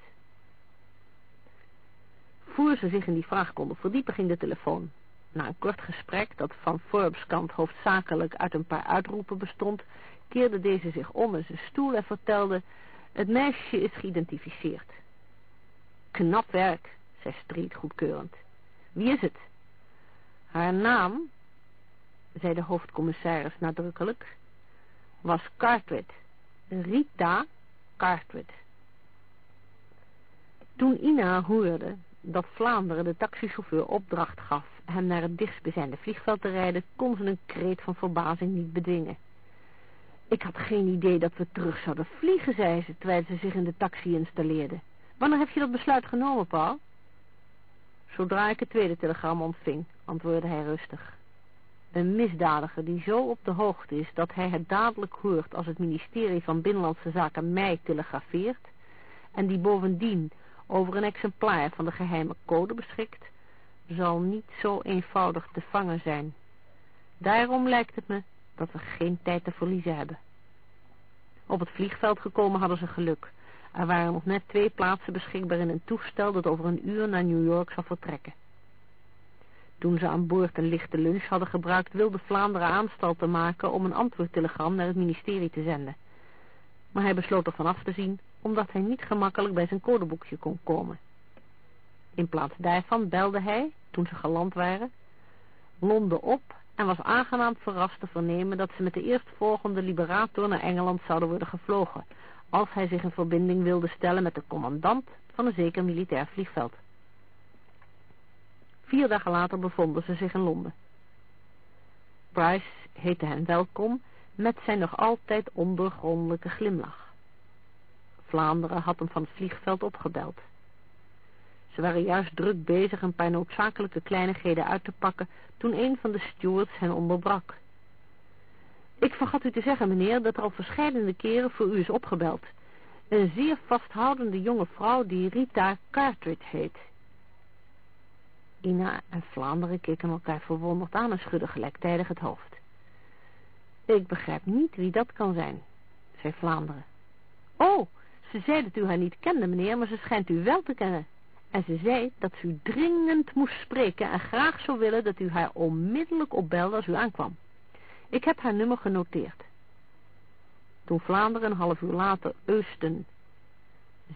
Voor ze zich in die vraag konden verdiepen ging de telefoon. Na een kort gesprek dat van Forbes kant hoofdzakelijk uit een paar uitroepen bestond, keerde deze zich om in zijn stoel en vertelde, het meisje is geïdentificeerd. Knap werk, zei Street goedkeurend. Wie is het? Haar naam, zei de hoofdcommissaris nadrukkelijk, was Cartwright. Rita Cartwright. Toen Ina hoorde dat Vlaanderen de taxichauffeur opdracht gaf hem naar het dichtstbijzijnde vliegveld te rijden, kon ze een kreet van verbazing niet bedwingen. Ik had geen idee dat we terug zouden vliegen, zei ze, terwijl ze zich in de taxi installeerde. Wanneer heb je dat besluit genomen, Paul? Zodra ik het tweede telegram ontving, antwoordde hij rustig. Een misdadiger die zo op de hoogte is dat hij het dadelijk hoort als het ministerie van Binnenlandse Zaken mij telegrafeert en die bovendien over een exemplaar van de geheime code beschikt, zal niet zo eenvoudig te vangen zijn. Daarom lijkt het me dat we geen tijd te verliezen hebben. Op het vliegveld gekomen hadden ze geluk. Er waren nog net twee plaatsen beschikbaar in een toestel dat over een uur naar New York zou vertrekken. Toen ze aan boord een lichte lunch hadden gebruikt, wilde Vlaanderen aanstal te maken om een antwoordtelegram naar het ministerie te zenden. Maar hij besloot ervan af te zien, omdat hij niet gemakkelijk bij zijn codeboekje kon komen. In plaats daarvan belde hij, toen ze geland waren, Londen op en was aangenaam verrast te vernemen dat ze met de eerstvolgende liberator naar Engeland zouden worden gevlogen, als hij zich in verbinding wilde stellen met de commandant van een zeker militair vliegveld. Vier dagen later bevonden ze zich in Londen. Bryce heette hen welkom met zijn nog altijd ondergrondelijke glimlach. Vlaanderen had hem van het vliegveld opgebeld. Ze waren juist druk bezig een paar noodzakelijke kleinigheden uit te pakken toen een van de stewards hen onderbrak. Ik vergat u te zeggen, meneer, dat er al verschillende keren voor u is opgebeld. Een zeer vasthoudende jonge vrouw die Rita Cartwright heet. Ina en Vlaanderen keken elkaar verwonderd aan en schudden gelijktijdig het hoofd. Ik begrijp niet wie dat kan zijn, zei Vlaanderen. Oh, ze zei dat u haar niet kende, meneer, maar ze schijnt u wel te kennen. En ze zei dat ze u dringend moest spreken en graag zou willen dat u haar onmiddellijk opbelde als u aankwam. Ik heb haar nummer genoteerd. Toen Vlaanderen een half uur later Eusten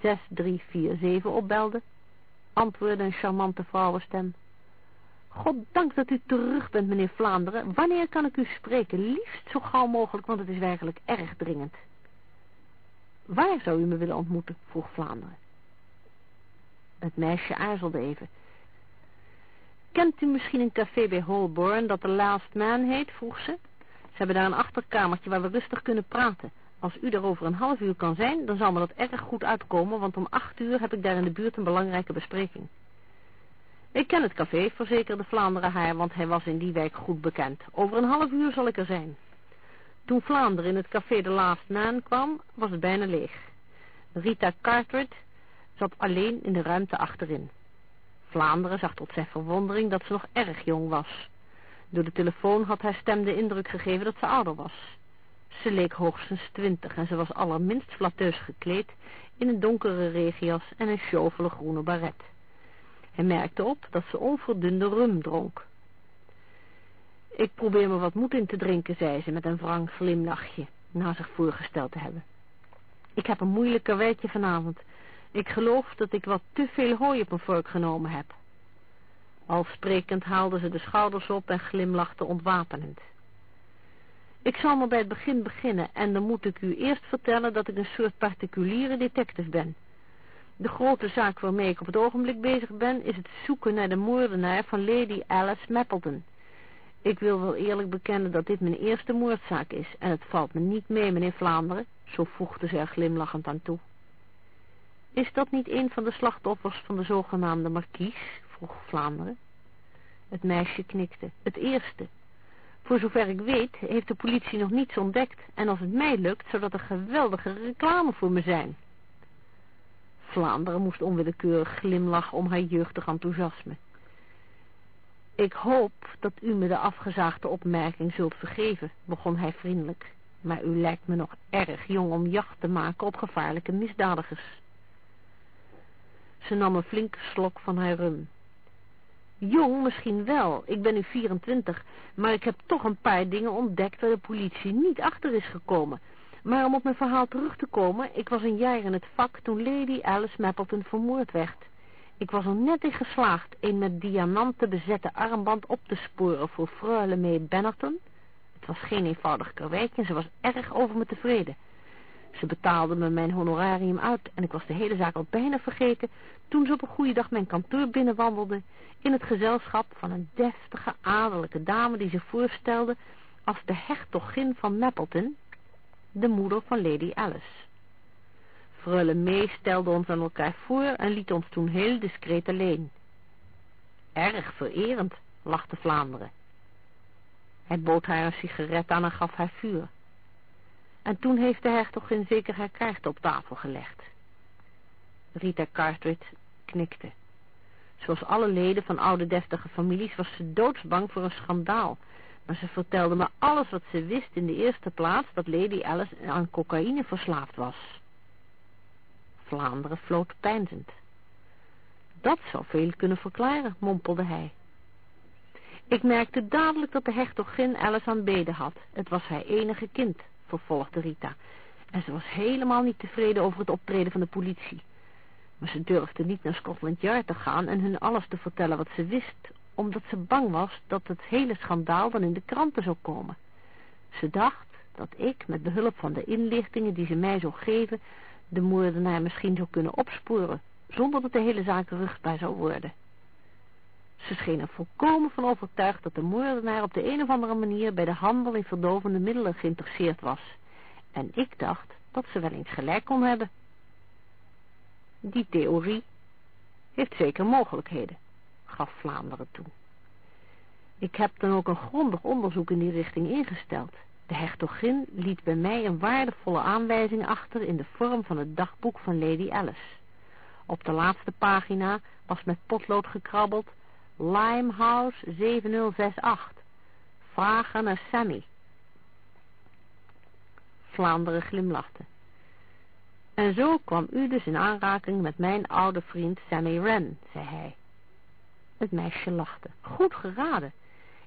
6347 opbelde, antwoordde een charmante vrouwenstem. Goddank dat u terug bent, meneer Vlaanderen. Wanneer kan ik u spreken? Liefst zo gauw mogelijk, want het is werkelijk erg dringend. Waar zou u me willen ontmoeten? vroeg Vlaanderen. Het meisje aarzelde even. Kent u misschien een café bij Holborn dat de Last Man heet? vroeg ze. Ze hebben daar een achterkamertje waar we rustig kunnen praten. Als u er over een half uur kan zijn, dan zal me dat erg goed uitkomen, want om acht uur heb ik daar in de buurt een belangrijke bespreking. Ik ken het café, verzekerde Vlaanderen haar, want hij was in die wijk goed bekend. Over een half uur zal ik er zijn. Toen Vlaanderen in het café de Last Man kwam, was het bijna leeg. Rita Cartwright zat alleen in de ruimte achterin. Vlaanderen zag tot zijn verwondering dat ze nog erg jong was. Door de telefoon had haar stem de indruk gegeven dat ze ouder was. Ze leek hoogstens twintig en ze was allerminst flatteus gekleed in een donkere regenjas en een sjovele groene baret. Hij merkte op dat ze onverdunde rum dronk. Ik probeer me wat moed in te drinken, zei ze met een wrang glimlachje, na zich voorgesteld te hebben. Ik heb een moeilijk karweitje vanavond. Ik geloof dat ik wat te veel hooi op mijn vork genomen heb. Al sprekend haalde ze de schouders op en glimlachte ontwapenend. Ik zal maar bij het begin beginnen en dan moet ik u eerst vertellen dat ik een soort particuliere detective ben. De grote zaak waarmee ik op het ogenblik bezig ben is het zoeken naar de moordenaar van Lady Alice Mappleton. Ik wil wel eerlijk bekennen dat dit mijn eerste moordzaak is en het valt me niet mee, meneer Vlaanderen, zo voegde ze er glimlachend aan toe. Is dat niet een van de slachtoffers van de zogenaamde markies? Vroeg Vlaanderen. Het meisje knikte. Het eerste. Voor zover ik weet heeft de politie nog niets ontdekt en als het mij lukt zou dat een geweldige reclame voor me zijn. Vlaanderen moest onwillekeurig glimlachen om haar jeugdig enthousiasme. Ik hoop dat u me de afgezaagde opmerking zult vergeven, begon hij vriendelijk. Maar u lijkt me nog erg jong om jacht te maken op gevaarlijke misdadigers. Ze nam een flinke slok van haar rum. Jong misschien wel, ik ben nu 24, maar ik heb toch een paar dingen ontdekt waar de politie niet achter is gekomen. Maar om op mijn verhaal terug te komen, ik was een jaar in het vak toen Lady Alice Mappleton vermoord werd. Ik was er net in geslaagd een met diamanten bezette armband op te sporen voor Freule May Bennerton. Het was geen eenvoudig karweitje en ze was erg over me tevreden. Ze betaalde me mijn honorarium uit en ik was de hele zaak al bijna vergeten toen ze op een goede dag mijn kantoor binnenwandelde in het gezelschap van een deftige adellijke dame die zich voorstelde als de hertogin van Mappleton, de moeder van Lady Alice. Freule May stelde ons aan elkaar voor en liet ons toen heel discreet alleen. Erg vererend, lachte Vlaanderen. Hij bood haar een sigaret aan en gaf haar vuur. En toen heeft de hertogin zeker haar kaart op tafel gelegd. Rita Cartwright knikte. Zoals alle leden van oude deftige families was ze doodsbang voor een schandaal. Maar ze vertelde me alles wat ze wist in de eerste plaats dat Lady Alice aan cocaïne verslaafd was. Vlaanderen floot peinzend. Dat zou veel kunnen verklaren, mompelde hij. Ik merkte dadelijk dat de hertogin Alice aan beden had. Het was haar enige kind, vervolgde Rita. En ze was helemaal niet tevreden over het optreden van de politie. Maar ze durfde niet naar Scotland Yard te gaan en hun alles te vertellen wat ze wist, omdat ze bang was dat het hele schandaal dan in de kranten zou komen. Ze dacht dat ik, met behulp van de inlichtingen die ze mij zou geven, de moordenaar misschien zou kunnen opsporen, zonder dat de hele zaak ruchtbaar zou worden. Ze scheen er volkomen van overtuigd dat de moordenaar op de een of andere manier bij de handel in verdovende middelen geïnteresseerd was. En ik dacht dat ze wel eens gelijk kon hebben. Die theorie heeft zeker mogelijkheden, gaf Vlaanderen toe. Ik heb dan ook een grondig onderzoek in die richting ingesteld. De hertogin liet bij mij een waardevolle aanwijzing achter in de vorm van het dagboek van Lady Alice. Op de laatste pagina was met potlood gekrabbeld Limehouse 7068. Vragen naar Sammy. Vlaanderen glimlachte. En zo kwam u dus in aanraking met mijn oude vriend Sammy Wren, zei hij. Het meisje lachte. Goed geraden.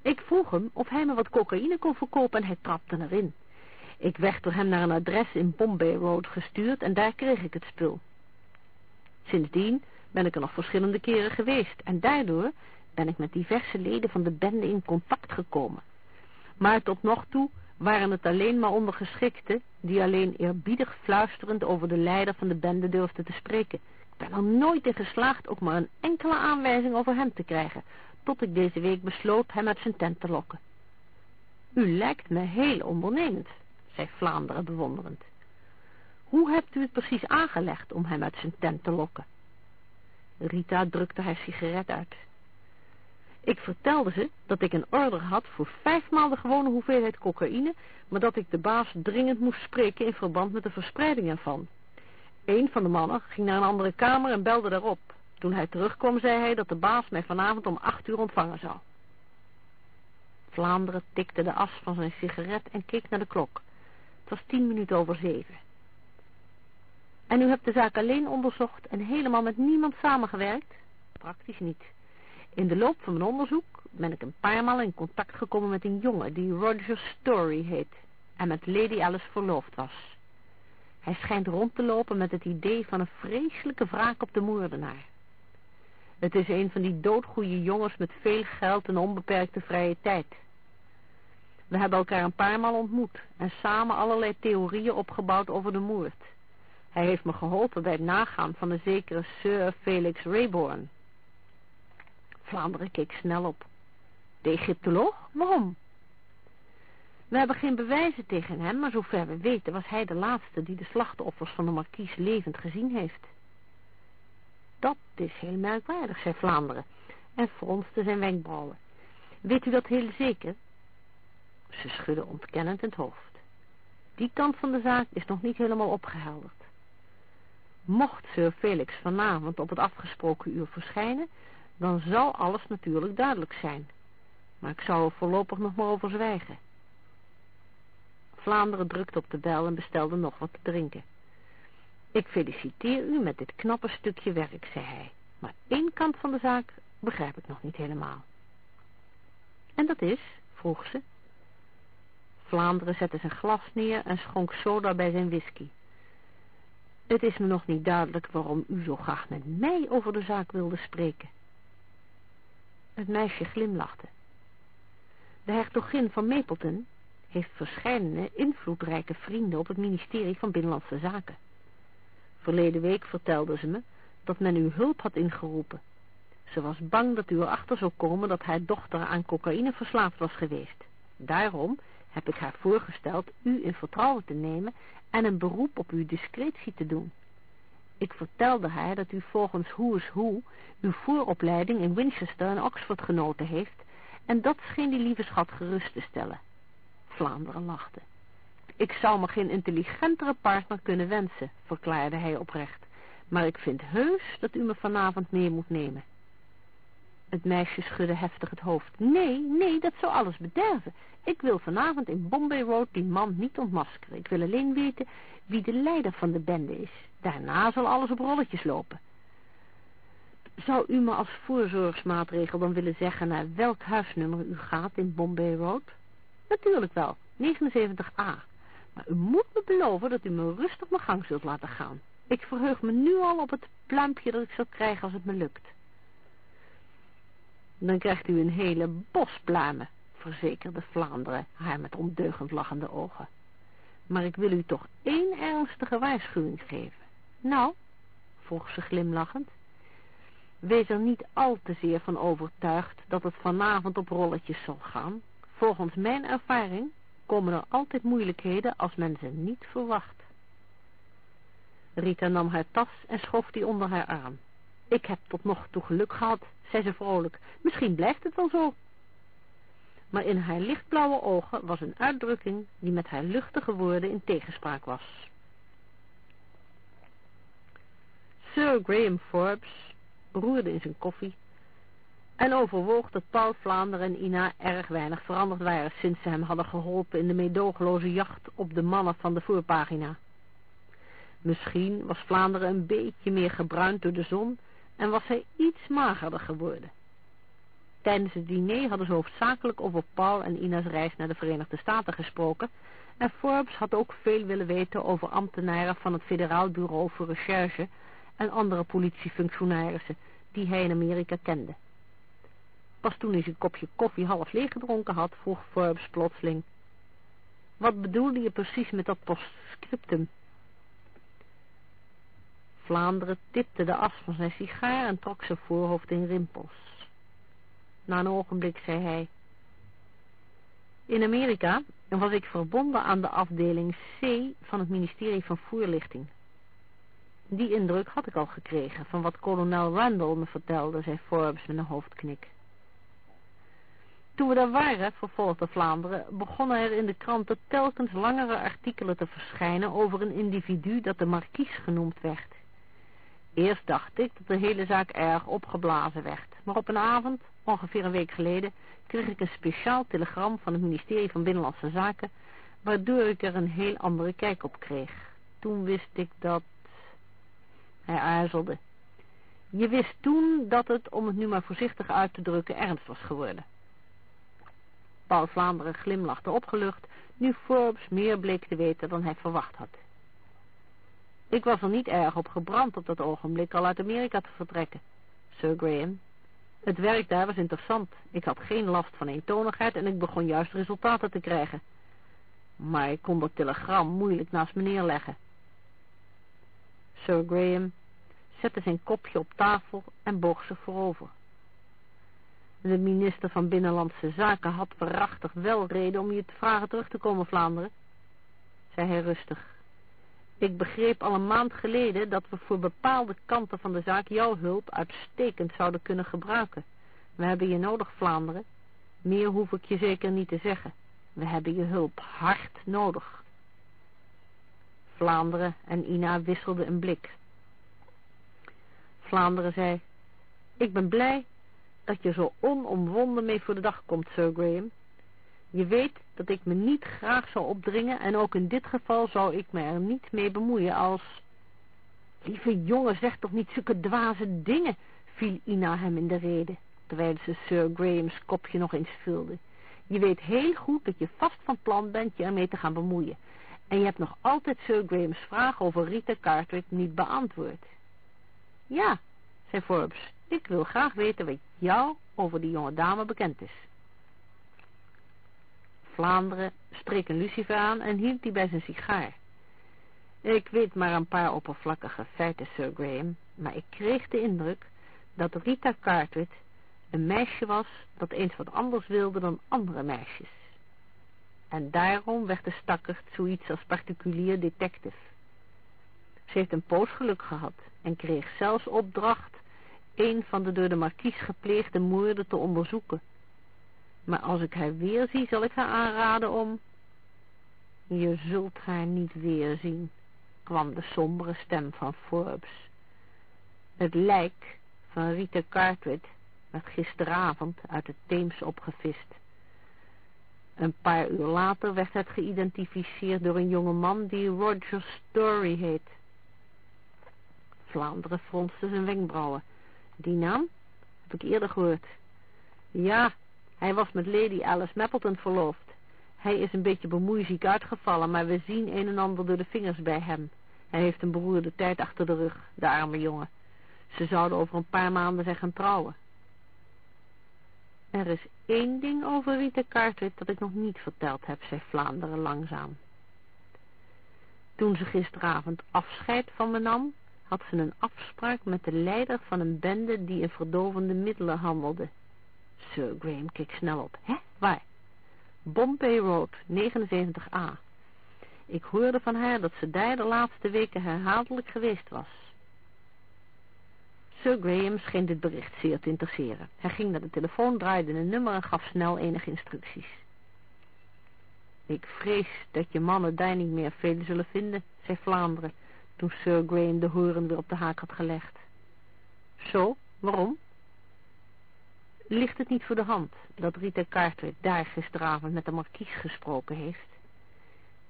Ik vroeg hem of hij me wat cocaïne kon verkopen en hij trapte erin. Ik werd door hem naar een adres in Bombay Road gestuurd en daar kreeg ik het spul. Sindsdien ben ik er nog verschillende keren geweest en daardoor ben ik met diverse leden van de bende in contact gekomen. Maar tot nog toe waren het alleen maar ondergeschikten die alleen eerbiedig fluisterend over de leider van de bende durfden te spreken. Ik ben er nooit in geslaagd ook maar een enkele aanwijzing over hem te krijgen, tot ik deze week besloot hem uit zijn tent te lokken. U lijkt me heel ondernemend, zei Vlaanderen bewonderend. Hoe hebt u het precies aangelegd om hem uit zijn tent te lokken? Rita drukte haar sigaret uit. Ik vertelde ze dat ik een order had voor vijfmaal de gewone hoeveelheid cocaïne, maar dat ik de baas dringend moest spreken in verband met de verspreiding ervan. Een van de mannen ging naar een andere kamer en belde daarop. Toen hij terugkwam, zei hij dat de baas mij vanavond om acht uur ontvangen zou. Vlaanderen tikte de as van zijn sigaret en keek naar de klok. Het was tien minuten over zeven. En u hebt de zaak alleen onderzocht en helemaal met niemand samengewerkt? Praktisch niet. In de loop van mijn onderzoek ben ik een paar maal in contact gekomen met een jongen die Roger Story heet en met Lady Alice verloofd was. Hij schijnt rond te lopen met het idee van een vreselijke wraak op de moordenaar. Het is een van die doodgoeie jongens met veel geld en onbeperkte vrije tijd. We hebben elkaar een paar maal ontmoet en samen allerlei theorieën opgebouwd over de moord. Hij heeft me geholpen bij het nagaan van een zekere Sir Felix Rayborn. Vlaanderen keek snel op. De Egyptoloog? Waarom? We hebben geen bewijzen tegen hem, maar zover we weten was hij de laatste die de slachtoffers van de markies levend gezien heeft. Dat is heel merkwaardig, zei Vlaanderen en fronste zijn wenkbrauwen. Weet u dat heel zeker? Ze schudde ontkennend het hoofd. Die kant van de zaak is nog niet helemaal opgehelderd. Mocht Sir Felix vanavond op het afgesproken uur verschijnen, dan zal alles natuurlijk duidelijk zijn. Maar ik zou er voorlopig nog maar over zwijgen. Vlaanderen drukte op de bel en bestelde nog wat te drinken. Ik feliciteer u met dit knappe stukje werk, zei hij. Maar één kant van de zaak begrijp ik nog niet helemaal. En dat is, vroeg ze. Vlaanderen zette zijn glas neer en schonk soda bij zijn whisky. Het is me nog niet duidelijk waarom u zo graag met mij over de zaak wilde spreken. Het meisje glimlachte. De hertogin van Mapleton heeft verschillende invloedrijke vrienden op het ministerie van Binnenlandse Zaken. Verleden week vertelde ze me dat men uw hulp had ingeroepen. Ze was bang dat u erachter zou komen dat haar dochter aan cocaïne verslaafd was geweest. Daarom heb ik haar voorgesteld u in vertrouwen te nemen en een beroep op uw discretie te doen. Ik vertelde haar dat u volgens Who is Who uw vooropleiding in Winchester en Oxford genoten heeft en dat scheen die lieve schat gerust te stellen. Vlaanderen lachte. Ik zou me geen intelligentere partner kunnen wensen, verklaarde hij oprecht, maar ik vind heus dat u me vanavond mee moet nemen. Het meisje schudde heftig het hoofd. Nee, nee, dat zou alles bederven. Ik wil vanavond in Bombay Road die man niet ontmaskeren. Ik wil alleen weten wie de leider van de bende is. Daarna zal alles op rolletjes lopen. Zou u me als voorzorgsmaatregel dan willen zeggen naar welk huisnummer u gaat in Bombay Road? Natuurlijk wel, 79a. Maar u moet me beloven dat u me rustig mijn gang zult laten gaan. Ik verheug me nu al op het pluimpje dat ik zal krijgen als het me lukt. Dan krijgt u een hele bos pluimen, verzekerde Vlaanderen haar met ondeugend lachende ogen. Maar ik wil u toch één ernstige waarschuwing geven. Nou, vroeg ze glimlachend. Wees er niet al te zeer van overtuigd dat het vanavond op rolletjes zal gaan. Volgens mijn ervaring komen er altijd moeilijkheden als men ze niet verwacht. Rita nam haar tas en schoof die onder haar arm. Ik heb tot nog toe geluk gehad, zei ze vrolijk. Misschien blijft het wel zo. Maar in haar lichtblauwe ogen was een uitdrukking die met haar luchtige woorden in tegenspraak was. Sir Graham Forbes roerde in zijn koffie en overwoog dat Paul Vlaanderen en Ina erg weinig veranderd waren sinds ze hem hadden geholpen in de meedogenloze jacht op de mannen van de voorpagina. Misschien was Vlaanderen een beetje meer gebruind door de zon en was hij iets magerder geworden. Tijdens het diner hadden ze hoofdzakelijk over Paul en Ina's reis naar de Verenigde Staten gesproken en Forbes had ook veel willen weten over ambtenaren van het Federaal Bureau voor Recherche en andere politiefunctionarissen die hij in Amerika kende. Pas toen hij zijn kopje koffie half leeg gedronken had, vroeg Forbes plotseling. Wat bedoelde je precies met dat postscriptum? Vlaanderen tipte de as van zijn sigaar en trok zijn voorhoofd in rimpels. Na een ogenblik zei hij... In Amerika was ik verbonden aan de afdeling C van het ministerie van Voerlichting. Die indruk had ik al gekregen van wat kolonel Randall me vertelde, zei Forbes met een hoofdknik. Toen we daar waren, vervolgde Vlaanderen, begonnen er in de kranten telkens langere artikelen te verschijnen over een individu dat de markies genoemd werd. Eerst dacht ik dat de hele zaak erg opgeblazen werd, maar op een avond, ongeveer een week geleden, kreeg ik een speciaal telegram van het ministerie van Binnenlandse Zaken, waardoor ik er een heel andere kijk op kreeg. Toen wist ik dat... Hij aarzelde. Je wist toen dat het, om het nu maar voorzichtig uit te drukken, ernst was geworden. Paul Vlaanderen glimlachte opgelucht, nu Forbes meer bleek te weten dan hij verwacht had. Ik was er niet erg op gebrand op dat ogenblik al uit Amerika te vertrekken, Sir Graham. Het werk daar was interessant. Ik had geen last van eentonigheid en ik begon juist resultaten te krijgen. Maar ik kon dat telegram moeilijk naast me neerleggen. Sir Graham zette zijn kopje op tafel en boog zich voorover. De minister van Binnenlandse Zaken had waarachtig wel reden om je te vragen terug te komen, Vlaanderen, zei hij rustig. Ik begreep al een maand geleden dat we voor bepaalde kanten van de zaak jouw hulp uitstekend zouden kunnen gebruiken. We hebben je nodig, Vlaanderen. Meer hoef ik je zeker niet te zeggen. We hebben je hulp hard nodig. Vlaanderen en Ina wisselden een blik. Vlaanderen zei, ik ben blij dat je zo onomwonden mee voor de dag komt, Sir Graham. Je weet dat ik me niet graag zou opdringen en ook in dit geval zou ik me er niet mee bemoeien als... Lieve jongen, zeg toch niet zulke dwaze dingen, viel Ina hem in de rede, terwijl ze Sir Graham's kopje nog eens vulde. Je weet heel goed dat je vast van plan bent je ermee te gaan bemoeien. En je hebt nog altijd Sir Graham's vraag over Rita Cartwright niet beantwoord. Ja, zei Forbes, ik wil graag weten wat jou over die jonge dame bekend is. Vlaanderen streek een lucifer aan en hield die bij zijn sigaar. Ik weet maar een paar oppervlakkige feiten, Sir Graham, maar ik kreeg de indruk dat Rita Cartwright een meisje was dat eens wat anders wilde dan andere meisjes. En daarom werd de stakkerd zoiets als particulier detective. Ze heeft een poos geluk gehad en kreeg zelfs opdracht een van de door de markies gepleegde moorden te onderzoeken. Maar als ik haar weer zie, zal ik haar aanraden om... Je zult haar niet weer zien, kwam de sombere stem van Forbes. Het lijk van Rita Cartwright werd gisteravond uit de Theems opgevist. Een paar uur later werd het geïdentificeerd door een jonge man die Roger Story heet. Vlaanderen fronste zijn wenkbrauwen. Die naam heb ik eerder gehoord. Ja, hij was met Lady Alice Mappleton verloofd. Hij is een beetje bemoeiziek uitgevallen, maar we zien een en ander door de vingers bij hem. Hij heeft een beroerde tijd achter de rug, de arme jongen. Ze zouden over een paar maanden zijn gaan trouwen. Er is één ding over Rita Cartwright dat ik nog niet verteld heb, zei Vlaanderen langzaam. Toen ze gisteravond afscheid van me nam, had ze een afspraak met de leider van een bende die in verdovende middelen handelde. Sir Graham keek snel op. Hè? Waar? Bombay Road, 79a. Ik hoorde van haar dat ze daar de laatste weken herhaaldelijk geweest was. Sir Graham scheen dit bericht zeer te interesseren. Hij ging naar de telefoon, draaide een nummer en gaf snel enige instructies. Ik vrees dat je mannen daar niet meer veel zullen vinden, zei Vlaanderen, toen Sir Graham de horen weer op de haak had gelegd. Zo, waarom? Ligt het niet voor de hand dat Rita Cartwright daar gisteravond met de markies gesproken heeft?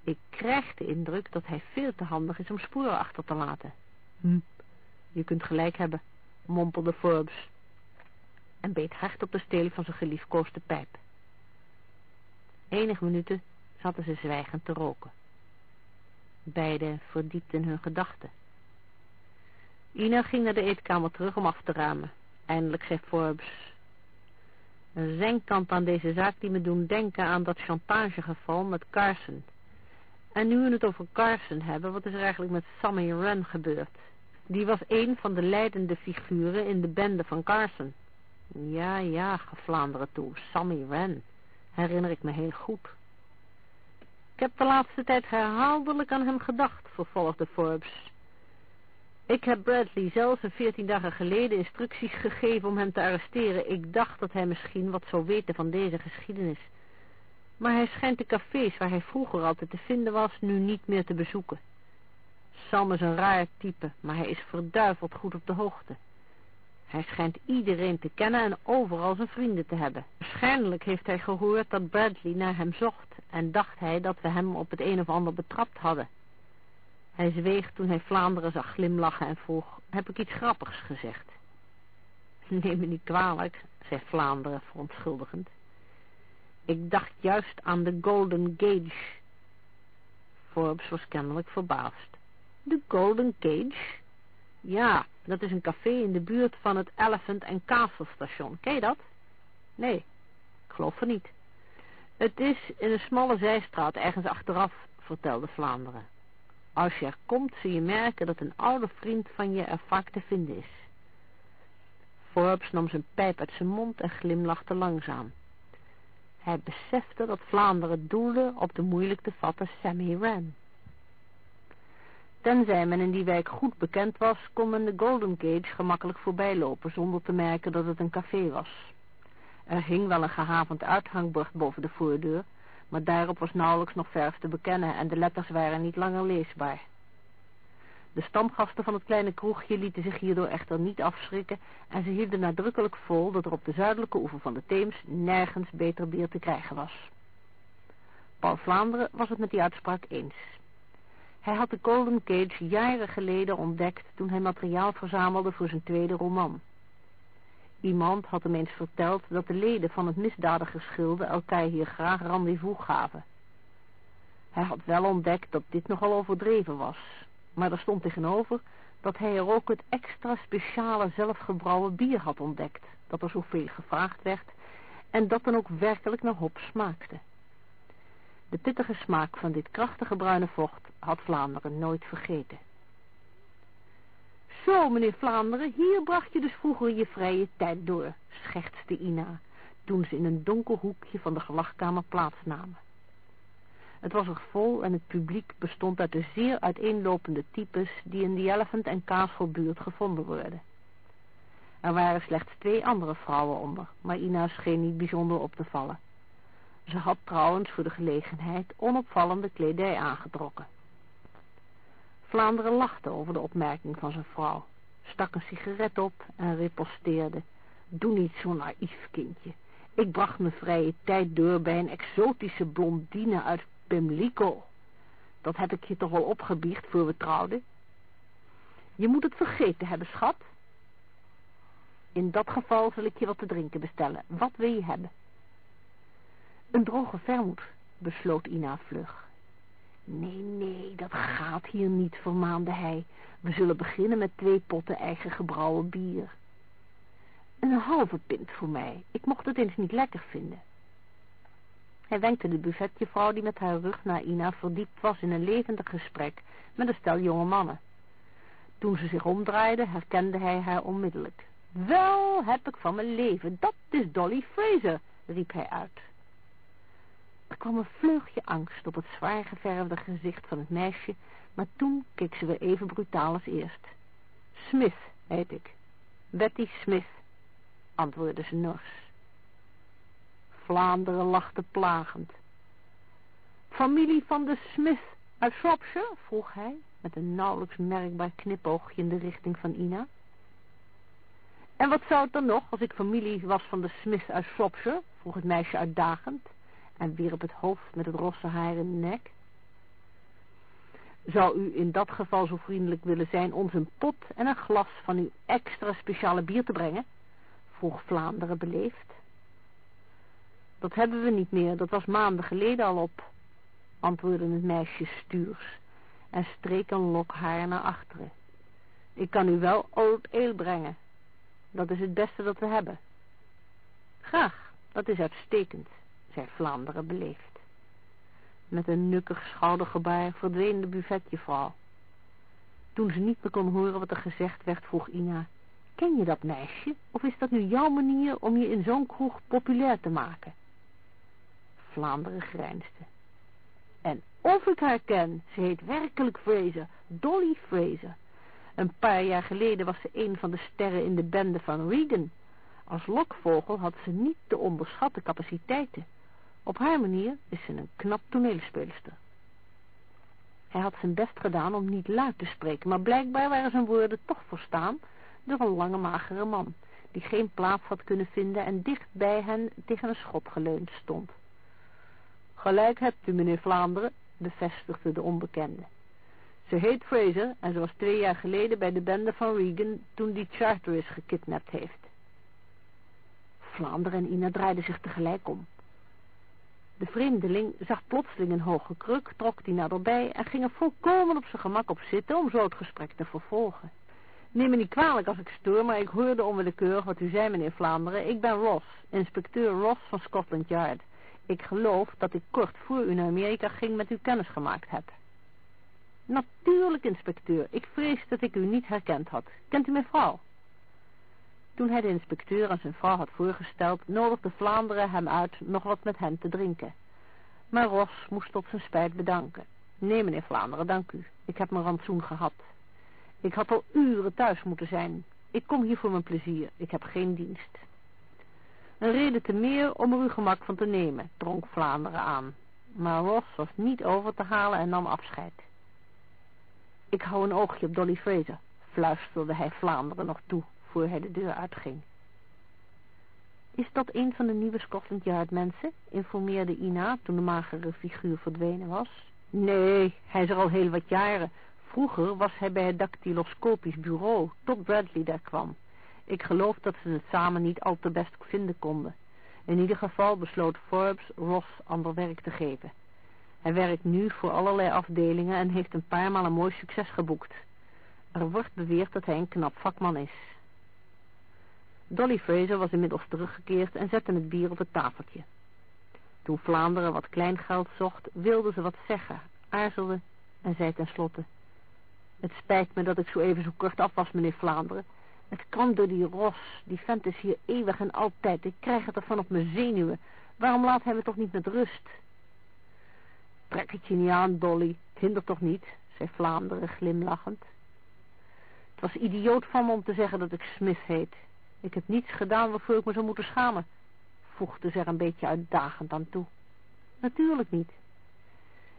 Ik krijg de indruk dat hij veel te handig is om sporen achter te laten. Hm, je kunt gelijk hebben, mompelde Forbes. En beet hard op de steel van zijn geliefkoosde pijp. Enige minuten zaten ze zwijgend te roken. Beiden verdiepten hun gedachten. Ina ging naar de eetkamer terug om af te ramen. Eindelijk zei Forbes... Een zijnkant aan deze zaak die me doen denken aan dat chantagegeval met Carson. En nu we het over Carson hebben, wat is er eigenlijk met Sammy Wren gebeurd? Die was een van de leidende figuren in de bende van Carson. Ja, ja, Vlaanderen toe, Sammy Wren. Herinner ik me heel goed. Ik heb de laatste tijd herhaaldelijk aan hem gedacht, vervolgde Forbes. Ik heb Bradley zelfs een veertien dagen geleden instructies gegeven om hem te arresteren. Ik dacht dat hij misschien wat zou weten van deze geschiedenis. Maar hij schijnt de cafés waar hij vroeger altijd te vinden was, nu niet meer te bezoeken. Sam is een raar type, maar hij is verduiveld goed op de hoogte. Hij schijnt iedereen te kennen en overal zijn vrienden te hebben. Waarschijnlijk heeft hij gehoord dat Bradley naar hem zocht en dacht hij dat we hem op het een of ander betrapt hadden. Hij zweeg toen hij Vlaanderen zag glimlachen en vroeg, heb ik iets grappigs gezegd? Neem me niet kwalijk, zei Vlaanderen verontschuldigend. Ik dacht juist aan de Golden Gage. Forbes was kennelijk verbaasd. De Golden Cage? Ja, dat is een café in de buurt van het Elephant and Castle station. Ken je dat? Nee, ik geloof er niet. Het is in een smalle zijstraat ergens achteraf, vertelde Vlaanderen. Als je er komt, zul je merken dat een oude vriend van je er vaak te vinden is. Forbes nam zijn pijp uit zijn mond en glimlachte langzaam. Hij besefte dat Vlaanderen doelde op de moeilijk te vatten Sammy Wren. Tenzij men in die wijk goed bekend was, kon men de Golden Gate gemakkelijk voorbijlopen zonder te merken dat het een café was. Er hing wel een gehavend uithangbord boven de voordeur, maar daarop was nauwelijks nog verf te bekennen en de letters waren niet langer leesbaar. De stamgasten van het kleine kroegje lieten zich hierdoor echter niet afschrikken en ze hielden nadrukkelijk vol dat er op de zuidelijke oever van de Theems nergens beter bier te krijgen was. Paul Vlaanderen was het met die uitspraak eens. Hij had de Golden Cage jaren geleden ontdekt toen hij materiaal verzamelde voor zijn tweede roman. Iemand had hem eens verteld dat de leden van het misdadigersgilde elkaar hier graag rendezvous gaven. Hij had wel ontdekt dat dit nogal overdreven was, maar er stond tegenover dat hij er ook het extra speciale zelfgebrouwen bier had ontdekt, dat er zoveel gevraagd werd en dat dan ook werkelijk naar hop smaakte. De pittige smaak van dit krachtige bruine vocht had Vlaanderen nooit vergeten. Zo, meneer Vlaanderen, hier bracht je dus vroeger je vrije tijd door, schertste Ina, toen ze in een donker hoekje van de gelachkamer plaatsnamen. Het was er vol en het publiek bestond uit de zeer uiteenlopende types die in de Elephant en Kaasselbuurt gevonden worden. Er waren slechts twee andere vrouwen onder, maar Ina scheen niet bijzonder op te vallen. Ze had trouwens voor de gelegenheid onopvallende kledij aangetrokken. Vlaanderen lachte over de opmerking van zijn vrouw, stak een sigaret op en riposteerde. Doe niet zo naïef, kindje. Ik bracht mijn vrije tijd door bij een exotische blondine uit Pimlico. Dat heb ik je toch wel opgebiecht voor we trouwden? Je moet het vergeten hebben, schat. In dat geval zal ik je wat te drinken bestellen. Wat wil je hebben? Een droge vermoed, besloot Ina vlug. Nee, nee, dat gaat hier niet, vermaande hij. We zullen beginnen met twee potten eigen gebrouwen bier. Een halve pint voor mij. Ik mocht het eens niet lekker vinden. Hij wenkte de buffetjevrouw die met haar rug naar Ina verdiept was in een levendig gesprek met een stel jonge mannen. Toen ze zich omdraaide, herkende hij haar onmiddellijk. Wel heb ik van mijn leven, dat is Dolly Fraser, riep hij uit. Er kwam een vleugje angst op het zwaar geverfde gezicht van het meisje, maar toen keek ze weer even brutaal als eerst. Smith heet ik. Betty Smith, antwoordde ze nors. Vlaanderen lachte plagend. Familie van de Smith uit Shropshire? vroeg hij, met een nauwelijks merkbaar knipoogje in de richting van Ina. En wat zou het dan nog, als ik familie was van de Smith uit Shropshire? vroeg het meisje uitdagend en wierp het hoofd met het rosse haar in de nek. Zou u in dat geval zo vriendelijk willen zijn ons een pot en een glas van uw extra speciale bier te brengen? vroeg Vlaanderen beleefd. Dat hebben we niet meer, dat was maanden geleden al op, antwoordde het meisje stuurs en streek een lok haar naar achteren. Ik kan u wel oud ale brengen. Dat is het beste dat we hebben. Graag, dat is uitstekend, zei Vlaanderen beleefd. Met een nukkig schoudergebaar verdween de buffetjevrouw. Toen ze niet meer kon horen wat er gezegd werd, vroeg Ina... Ken je dat meisje, of is dat nu jouw manier om je in zo'n kroeg populair te maken? Vlaanderen grijnsde. En of ik haar ken, ze heet werkelijk Fraser, Dolly Fraser. Een paar jaar geleden was ze een van de sterren in de bende van Regan. Als lokvogel had ze niet te onderschatte capaciteiten. Op haar manier is ze een knap toneelspeelster. Hij had zijn best gedaan om niet luid te spreken, maar blijkbaar waren zijn woorden toch verstaan door een lange magere man, die geen plaats had kunnen vinden en dicht bij hen tegen een schot geleund stond. Gelijk hebt u, meneer Vlaanderen, bevestigde de onbekende. Ze heet Fraser en ze was twee jaar geleden bij de bende van Regan toen die Charteris gekidnapt heeft. Vlaanderen en Ina draaiden zich tegelijk om. De vreemdeling zag plotseling een hoge kruk, trok die naderbij en ging er volkomen op zijn gemak op zitten om zo het gesprek te vervolgen. Neem me niet kwalijk als ik stoor, maar ik hoorde onwillekeurig wat u zei, meneer Vlaanderen. Ik ben Ross, inspecteur Ross van Scotland Yard. Ik geloof dat ik kort voor u naar Amerika ging met u kennis gemaakt heb. Natuurlijk, inspecteur. Ik vrees dat ik u niet herkend had. Kent u mijn vrouw? Toen hij de inspecteur aan zijn vrouw had voorgesteld, nodigde Vlaanderen hem uit nog wat met hen te drinken. Maar Ross moest tot zijn spijt bedanken. Nee, meneer Vlaanderen, dank u. Ik heb mijn rantsoen gehad. Ik had al uren thuis moeten zijn. Ik kom hier voor mijn plezier. Ik heb geen dienst. Een reden te meer om er uw gemak van te nemen, dronk Vlaanderen aan. Maar Ross was niet over te halen en nam afscheid. Ik hou een oogje op Dolly Fraser, fluisterde hij Vlaanderen nog toe, hij de deur uitging. Is dat een van de nieuwe Scotland Yard mensen? informeerde Ina toen de magere figuur verdwenen was. Nee, hij is er al heel wat jaren. Vroeger was hij bij het dactyloscopisch bureau, tot Bradley daar kwam. Ik geloof dat ze het samen niet al te best vinden konden. In ieder geval besloot Forbes Ross ander werk te geven. Hij werkt nu voor allerlei afdelingen en heeft een paar maal een mooi succes geboekt. Er wordt beweerd dat hij een knap vakman is. Dolly Fraser was inmiddels teruggekeerd en zette het bier op het tafeltje. Toen Vlaanderen wat kleingeld zocht, wilde ze wat zeggen, aarzelde en zei tenslotte... Het spijt me dat ik zo even zo kort af was, meneer Vlaanderen. Het kan door die Ros. Die vent is hier eeuwig en altijd. Ik krijg het ervan op mijn zenuwen. Waarom laat hij me toch niet met rust? Trek het je niet aan, Dolly. Het hindert toch niet, zei Vlaanderen glimlachend. Het was idioot van me om te zeggen dat ik Smith heet. Ik heb niets gedaan waarvoor ik me zou moeten schamen, voegde ze er een beetje uitdagend aan toe. Natuurlijk niet.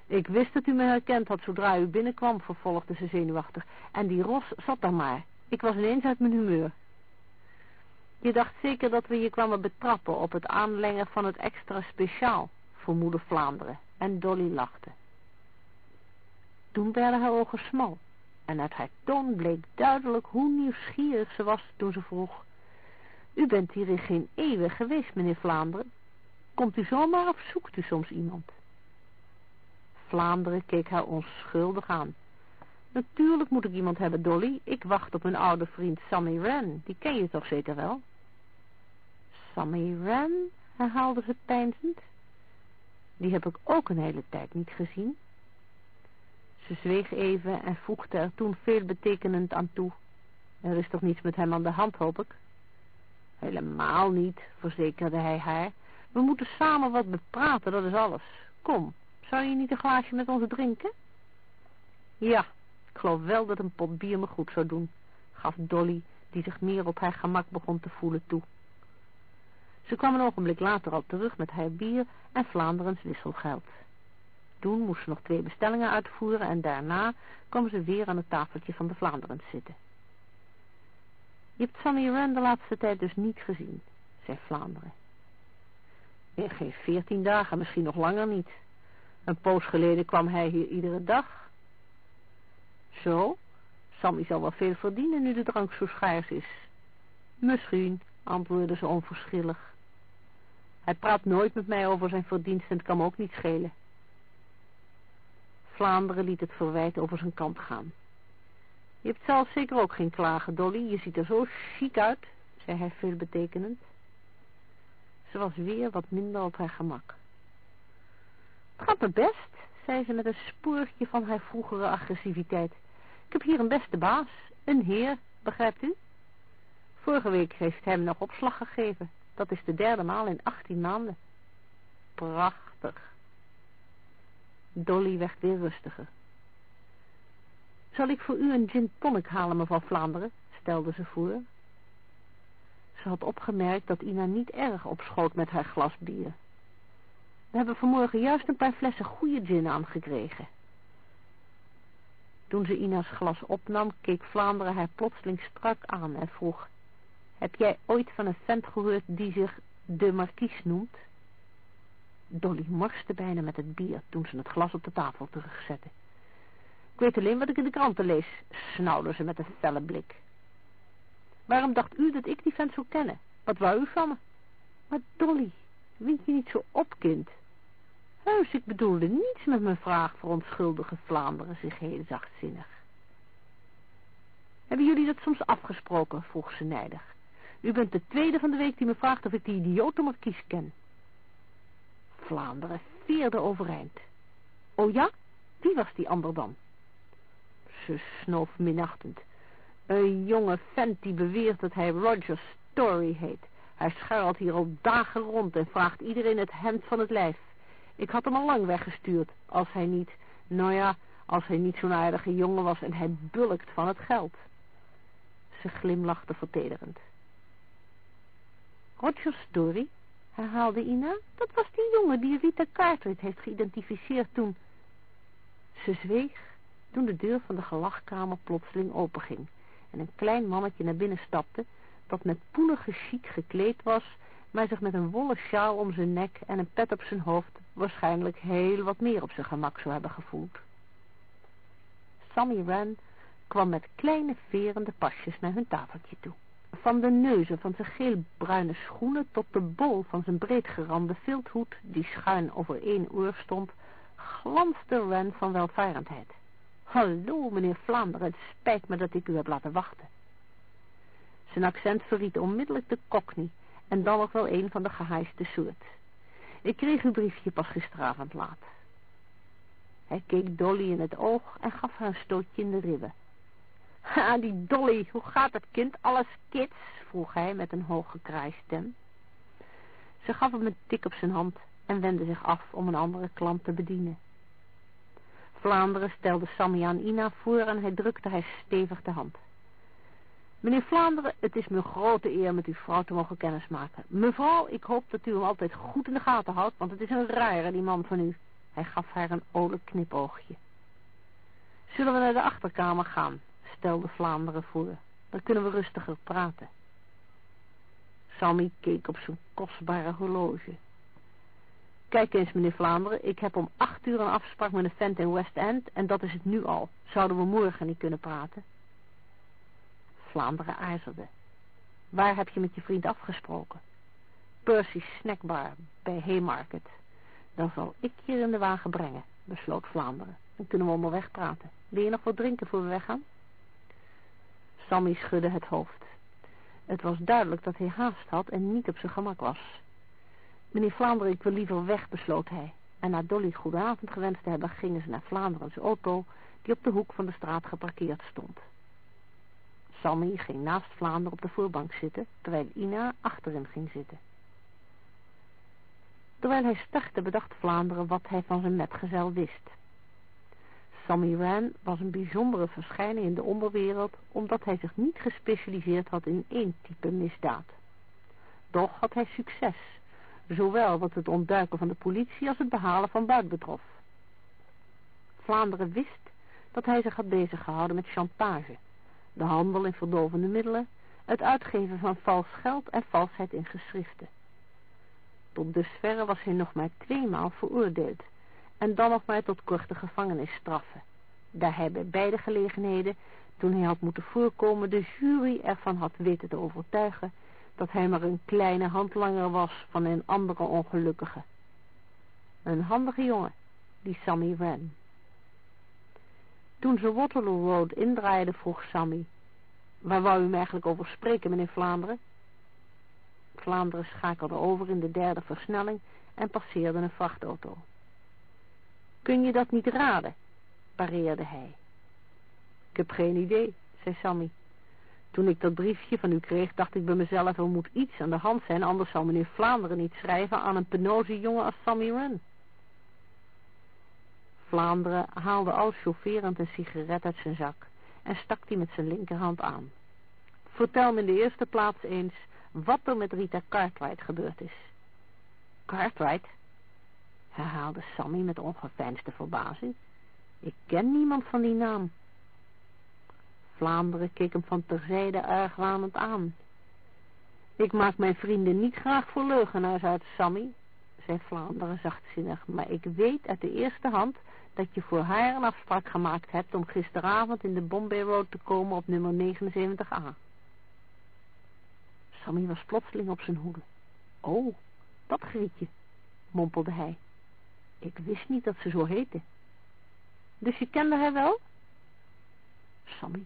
Ik wist dat u me herkend had zodra u binnenkwam, vervolgde ze zenuwachtig. En die Ros zat daar maar. Ik was ineens uit mijn humeur. Je dacht zeker dat we je kwamen betrappen op het aanlengen van het extra speciaal, vermoedde Vlaanderen, en Dolly lachte. Toen werden haar ogen smal, en uit haar toon bleek duidelijk hoe nieuwsgierig ze was toen ze vroeg. U bent hier in geen eeuwen geweest, meneer Vlaanderen. Komt u zomaar of zoekt u soms iemand? Vlaanderen keek haar onschuldig aan. Natuurlijk moet ik iemand hebben, Dolly. Ik wacht op mijn oude vriend Sammy Wren. Die ken je toch zeker wel? Sammy Wren, herhaalde ze peinzend. Die heb ik ook een hele tijd niet gezien. Ze zweeg even en voegde er toen veelbetekenend aan toe. Er is toch niets met hem aan de hand, hoop ik? Helemaal niet, verzekerde hij haar. We moeten samen wat bepraten, dat is alles. Kom, zou je niet een glaasje met ons drinken? Ja, ik geloof wel dat een pot bier me goed zou doen, gaf Dolly, die zich meer op haar gemak begon te voelen toe. Ze kwam een ogenblik later al terug met haar bier en Vlaanderens wisselgeld. Toen moest ze nog twee bestellingen uitvoeren en daarna kwam ze weer aan het tafeltje van de Vlaanderens zitten. Je hebt Sammy Rand de laatste tijd dus niet gezien, zei Vlaanderen. In geen veertien dagen, misschien nog langer niet. Een poos geleden kwam hij hier iedere dag. Zo, Sammy zal wel veel verdienen nu de drank zo schaars is. Misschien, antwoordde ze onverschillig. Hij praat nooit met mij over zijn verdienst en het kan me ook niet schelen. Vlaanderen liet het verwijt over zijn kant gaan. Je hebt zelf zeker ook geen klagen, Dolly. Je ziet er zo chic uit, zei hij veelbetekenend. Ze was weer wat minder op haar gemak. Het gaat me best, zei ze met een spoortje van haar vroegere agressiviteit. Ik heb hier een beste baas, een heer, begrijpt u? Vorige week heeft hij hem nog opslag gegeven. Dat is de derde maal in achttien maanden. Prachtig. Dolly werd weer rustiger. Zal ik voor u een gin tonic halen, mevrouw Vlaanderen? stelde ze voor. Ze had opgemerkt dat Ina niet erg opschoot met haar glas bier. We hebben vanmorgen juist een paar flessen goede gin aangekregen. Toen ze Ina's glas opnam, keek Vlaanderen haar plotseling strak aan en vroeg... Heb jij ooit van een vent gehoord die zich de markies noemt? Dolly morste bijna met het bier toen ze het glas op de tafel terugzette. Ik weet alleen wat ik in de kranten lees, snauwde ze met een felle blik. Waarom dacht u dat ik die vent zou kennen? Wat wou u van me? Maar Dolly, wind je niet zo op, kind? Ik bedoelde niets met mijn vraag, verontschuldige Vlaanderen zich heel zachtzinnig. Hebben jullie dat soms afgesproken? vroeg ze nijdig. U bent de tweede van de week die me vraagt of ik die idiote markies ken. Vlaanderen veerde overeind. O ja? Wie was die ander dan? Ze snoof minachtend. Een jonge vent die beweert dat hij Roger Story heet. Hij schuilt hier al dagen rond en vraagt iedereen het hemd van het lijf. Ik had hem al lang weggestuurd, als hij niet... Nou ja, als hij niet zo'n aardige jongen was en hij bulkt van het geld. Ze glimlachte vertederend. Roger Story, herhaalde Ina, dat was die jongen die Rita Cartwright heeft geïdentificeerd toen... Ze zweeg toen de deur van de gelachkamer plotseling openging en een klein mannetje naar binnen stapte dat met poelige chic gekleed was, maar zich met een wollen sjaal om zijn nek en een pet op zijn hoofd waarschijnlijk heel wat meer op zijn gemak zou hebben gevoeld. Sammy Wren kwam met kleine verende pasjes naar hun tafeltje toe. Van de neuzen van zijn geelbruine schoenen tot de bol van zijn breedgerande vilthoed, die schuin over één oor stond, glansde Wren van welvarendheid. Hallo, meneer Vlaanderen, het spijt me dat ik u heb laten wachten. Zijn accent verriet onmiddellijk de cockney en dan nog wel een van de gehaaiste soort. Ik kreeg uw briefje pas gisteravond laat. Hij keek Dolly in het oog en gaf haar een stootje in de ribben. Ha, die Dolly, hoe gaat het kind? Alles kids? vroeg hij met een hooggekraaid stem. Ze gaf hem een tik op zijn hand en wendde zich af om een andere klant te bedienen. Vlaanderen stelde Sammy aan Ina voor en hij drukte hij stevig de hand. Meneer Vlaanderen, het is me grote eer met uw vrouw te mogen kennismaken. Mevrouw, ik hoop dat u hem altijd goed in de gaten houdt, want het is een rare, die man van u. Hij gaf haar een olijk knipoogje. Zullen we naar de achterkamer gaan, stelde Vlaanderen voor. Dan kunnen we rustiger praten. Sammy keek op zijn kostbare horloge. Kijk eens, meneer Vlaanderen, ik heb om acht uur een afspraak met een vent in West End en dat is het nu al. Zouden we morgen niet kunnen praten? Vlaanderen aarzelde. Waar heb je met je vriend afgesproken? Percy's snackbar bij Haymarket. Dan zal ik je in de wagen brengen, besloot Vlaanderen. Dan kunnen we onderweg praten. Wil je nog wat drinken voor we weggaan? Sammy schudde het hoofd. Het was duidelijk dat hij haast had en niet op zijn gemak was. Meneer Vlaanderen, ik wil liever weg, besloot hij. En na Dolly goedenavond gewenst te hebben, gingen ze naar Vlaanderens auto, die op de hoek van de straat geparkeerd stond. Sammy ging naast Vlaanderen op de voorbank zitten, terwijl Ina achterin ging zitten. Terwijl hij startte bedacht Vlaanderen wat hij van zijn metgezel wist. Sammy Ran was een bijzondere verschijning in de onderwereld, omdat hij zich niet gespecialiseerd had in één type misdaad. Doch had hij succes zowel wat het ontduiken van de politie als het behalen van buit betrof. Vlaanderen wist dat hij zich had bezig gehouden met chantage, de handel in verdovende middelen, het uitgeven van vals geld en valsheid in geschriften. Tot dusverre was hij nog maar tweemaal veroordeeld en dan nog maar tot korte gevangenisstraffen, daar hij bij beide gelegenheden, toen hij had moeten voorkomen, de jury ervan had weten te overtuigen dat hij maar een kleine handlanger was van een andere ongelukkige. Een handige jongen, die Sammy Wren. Toen ze Waterloo Road indraaide, vroeg Sammy, waar wou u me eigenlijk over spreken, meneer Vlaanderen? Vlaanderen schakelde over in de derde versnelling en passeerde een vrachtauto. Kun je dat niet raden? pareerde hij. Ik heb geen idee, zei Sammy. Toen ik dat briefje van u kreeg, dacht ik bij mezelf, er moet iets aan de hand zijn, anders zou meneer Vlaanderen niet schrijven aan een penoze jongen als Sammy Run. Vlaanderen haalde al chaufferend een sigaret uit zijn zak en stak die met zijn linkerhand aan. Vertel me in de eerste plaats eens wat er met Rita Cartwright gebeurd is. Cartwright? herhaalde Sammy met ongeveinsde verbazing. Ik ken niemand van die naam. Vlaanderen keek hem van terzijde argwanend aan. Ik maak mijn vrienden niet graag voor leugenaars uit, Sammy, zei Vlaanderen zachtzinnig, maar ik weet uit de eerste hand dat je voor haar een afspraak gemaakt hebt om gisteravond in de Bombay Road te komen op nummer 79a. Sammy was plotseling op zijn hoede. Oh, dat grietje, mompelde hij. Ik wist niet dat ze zo heette. Dus je kende haar wel? Sammy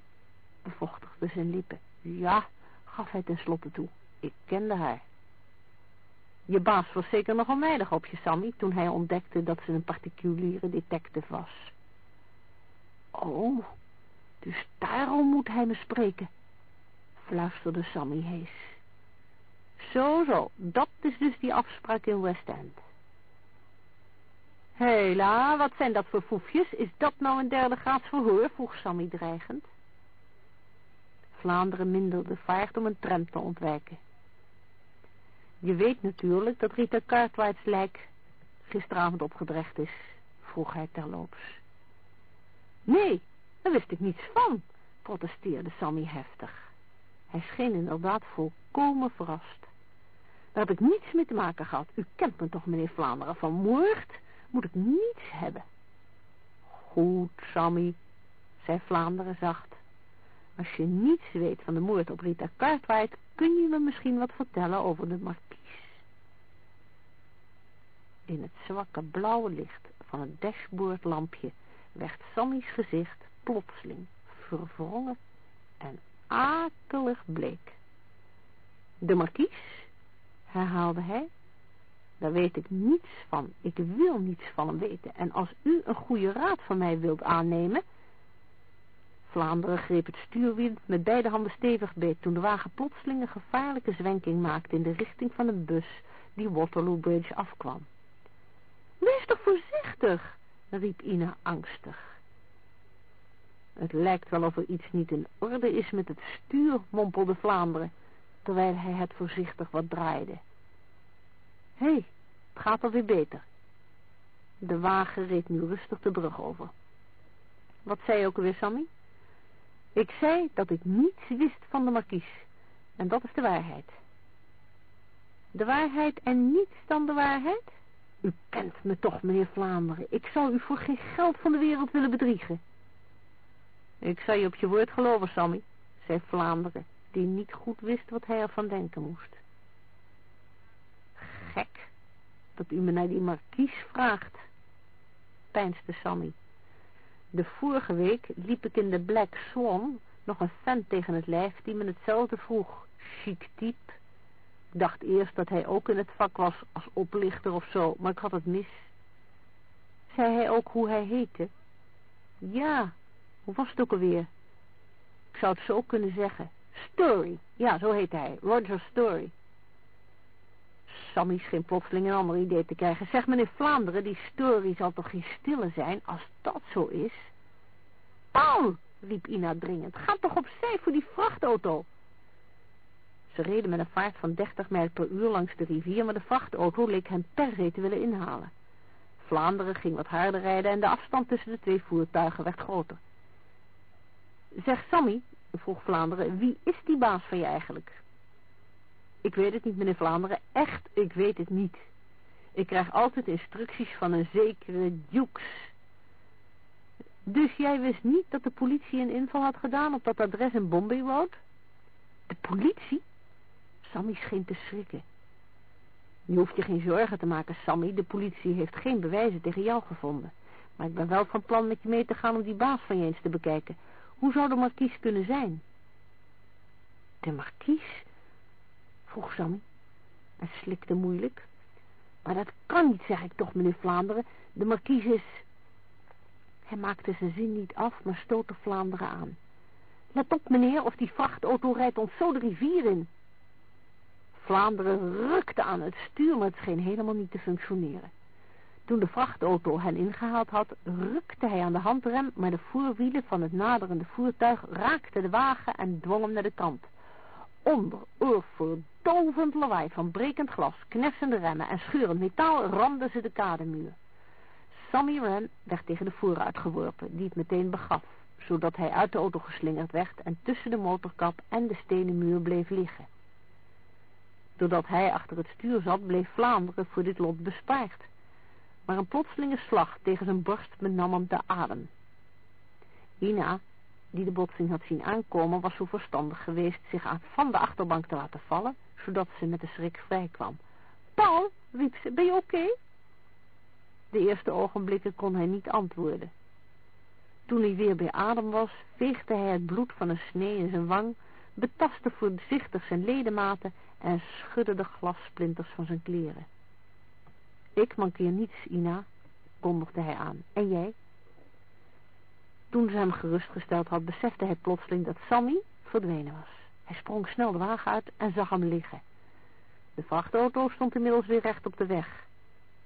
bevochtigde zijn lippen. Ja, gaf hij tenslotte toe. Ik kende haar. Je baas was zeker nog onmeidig op je, Sammy, toen hij ontdekte dat ze een particuliere detective was. Oh, dus daarom moet hij me spreken, fluisterde Sammy hees. Zo, zo, dat is dus die afspraak in West End. Hela, wat zijn dat voor foefjes? Is dat nou een derde graads verhoor? vroeg Sammy dreigend. Vlaanderen minderde vaart om een tram te ontwijken. Je weet natuurlijk dat Rita Cartwrights lijk gisteravond opgedrecht is, vroeg hij terloops. Nee, daar wist ik niets van, protesteerde Sammy heftig. Hij scheen inderdaad volkomen verrast. Daar heb ik niets mee te maken gehad. U kent me toch, meneer Vlaanderen, van moord moet ik niets hebben. Goed, Sammy, zei Vlaanderen zacht. Als je niets weet van de moord op Rita Cartwright, kun je me misschien wat vertellen over de markies. In het zwakke blauwe licht van het dashboardlampje werd Sammy's gezicht plotseling verwrongen en akelig bleek. De markies, herhaalde hij, daar weet ik niets van. Ik wil niets van hem weten. En als u een goede raad van mij wilt aannemen, Vlaanderen greep het stuurwiel met beide handen stevig beet toen de wagen plotseling een gevaarlijke zwenking maakte in de richting van een bus die Waterloo Bridge afkwam. Wees toch voorzichtig, riep Ina angstig. Het lijkt wel of er iets niet in orde is met het stuur, mompelde Vlaanderen, terwijl hij het voorzichtig wat draaide. Hé, hey, het gaat alweer beter. De wagen reed nu rustig de brug over. Wat zei je ook alweer, Sammy? Ik zei dat ik niets wist van de markies. En dat is de waarheid. De waarheid en niets dan de waarheid? U kent me toch, meneer Vlaanderen. Ik zou u voor geen geld van de wereld willen bedriegen. Ik zou je op je woord geloven, Sammy, zei Vlaanderen, die niet goed wist wat hij ervan denken moest. Gek, dat u me naar die markies vraagt, peinsde Sammy. De vorige week liep ik in de Black Swan nog een vent tegen het lijf die me hetzelfde vroeg. Chic type. Ik dacht eerst dat hij ook in het vak was als oplichter of zo, maar ik had het mis. Zei hij ook hoe hij heette? Ja, hoe was het ook alweer? Ik zou het zo kunnen zeggen. Story, ja, zo heette hij. Roger Story. Sammy scheen plotseling een ander idee te krijgen. Zeg, meneer Vlaanderen, die story zal toch geen stille zijn als dat zo is? Paul, riep Ina dringend, ga toch opzij voor die vrachtauto. Ze reden met een vaart van 30 mijl per uur langs de rivier, maar de vrachtauto leek hen per se te willen inhalen. Vlaanderen ging wat harder rijden en de afstand tussen de twee voertuigen werd groter. Zeg, Sammy, vroeg Vlaanderen, wie is die baas van je eigenlijk? Ik weet het niet, meneer Vlaanderen. Echt, ik weet het niet. Ik krijg altijd instructies van een zekere Dukes. Dus jij wist niet dat de politie een inval had gedaan op dat adres in Bombay Road? De politie? Sammy scheen te schrikken. Je hoeft je geen zorgen te maken, Sammy. De politie heeft geen bewijzen tegen jou gevonden. Maar ik ben wel van plan met je mee te gaan om die baas van je eens te bekijken. Hoe zou de markies kunnen zijn? De markies? Vroeg Sammy. En slikte moeilijk. Maar dat kan niet, zeg ik toch, meneer Vlaanderen. De markies is... Hij maakte zijn zin niet af, maar stootte Vlaanderen aan. Let op, meneer, of die vrachtauto rijdt ons zo de rivier in. Vlaanderen rukte aan het stuur, maar het scheen helemaal niet te functioneren. Toen de vrachtauto hen ingehaald had, rukte hij aan de handrem, maar de voorwielen van het naderende voertuig raakten de wagen en dwong hem naar de kant. Onder oorverdovend lawaai van brekend glas, knersende remmen en schurend metaal ramden ze de kademuur. Sammy Wren werd tegen de vooruit geworpen, die het meteen begaf, zodat hij uit de auto geslingerd werd en tussen de motorkap en de stenen muur bleef liggen. Doordat hij achter het stuur zat, bleef Vlaanderen voor dit lot bespaard. Maar een plotselinge slag tegen zijn borst benam hem de adem. Ina, die de botsing had zien aankomen, was zo verstandig geweest zich van de achterbank te laten vallen, zodat ze met de schrik vrij kwam. Paul, riep ze, ben je oké? De eerste ogenblikken kon hij niet antwoorden. Toen hij weer bij adem was, veegde hij het bloed van een snee in zijn wang, betastte voorzichtig zijn ledematen en schudde de glassplinters van zijn kleren. Ik mankeer niets, Ina, kondigde hij aan. En jij? Toen ze hem gerustgesteld had, besefte hij plotseling dat Sammy verdwenen was. Hij sprong snel de wagen uit en zag hem liggen. De vrachtauto stond inmiddels weer recht op de weg.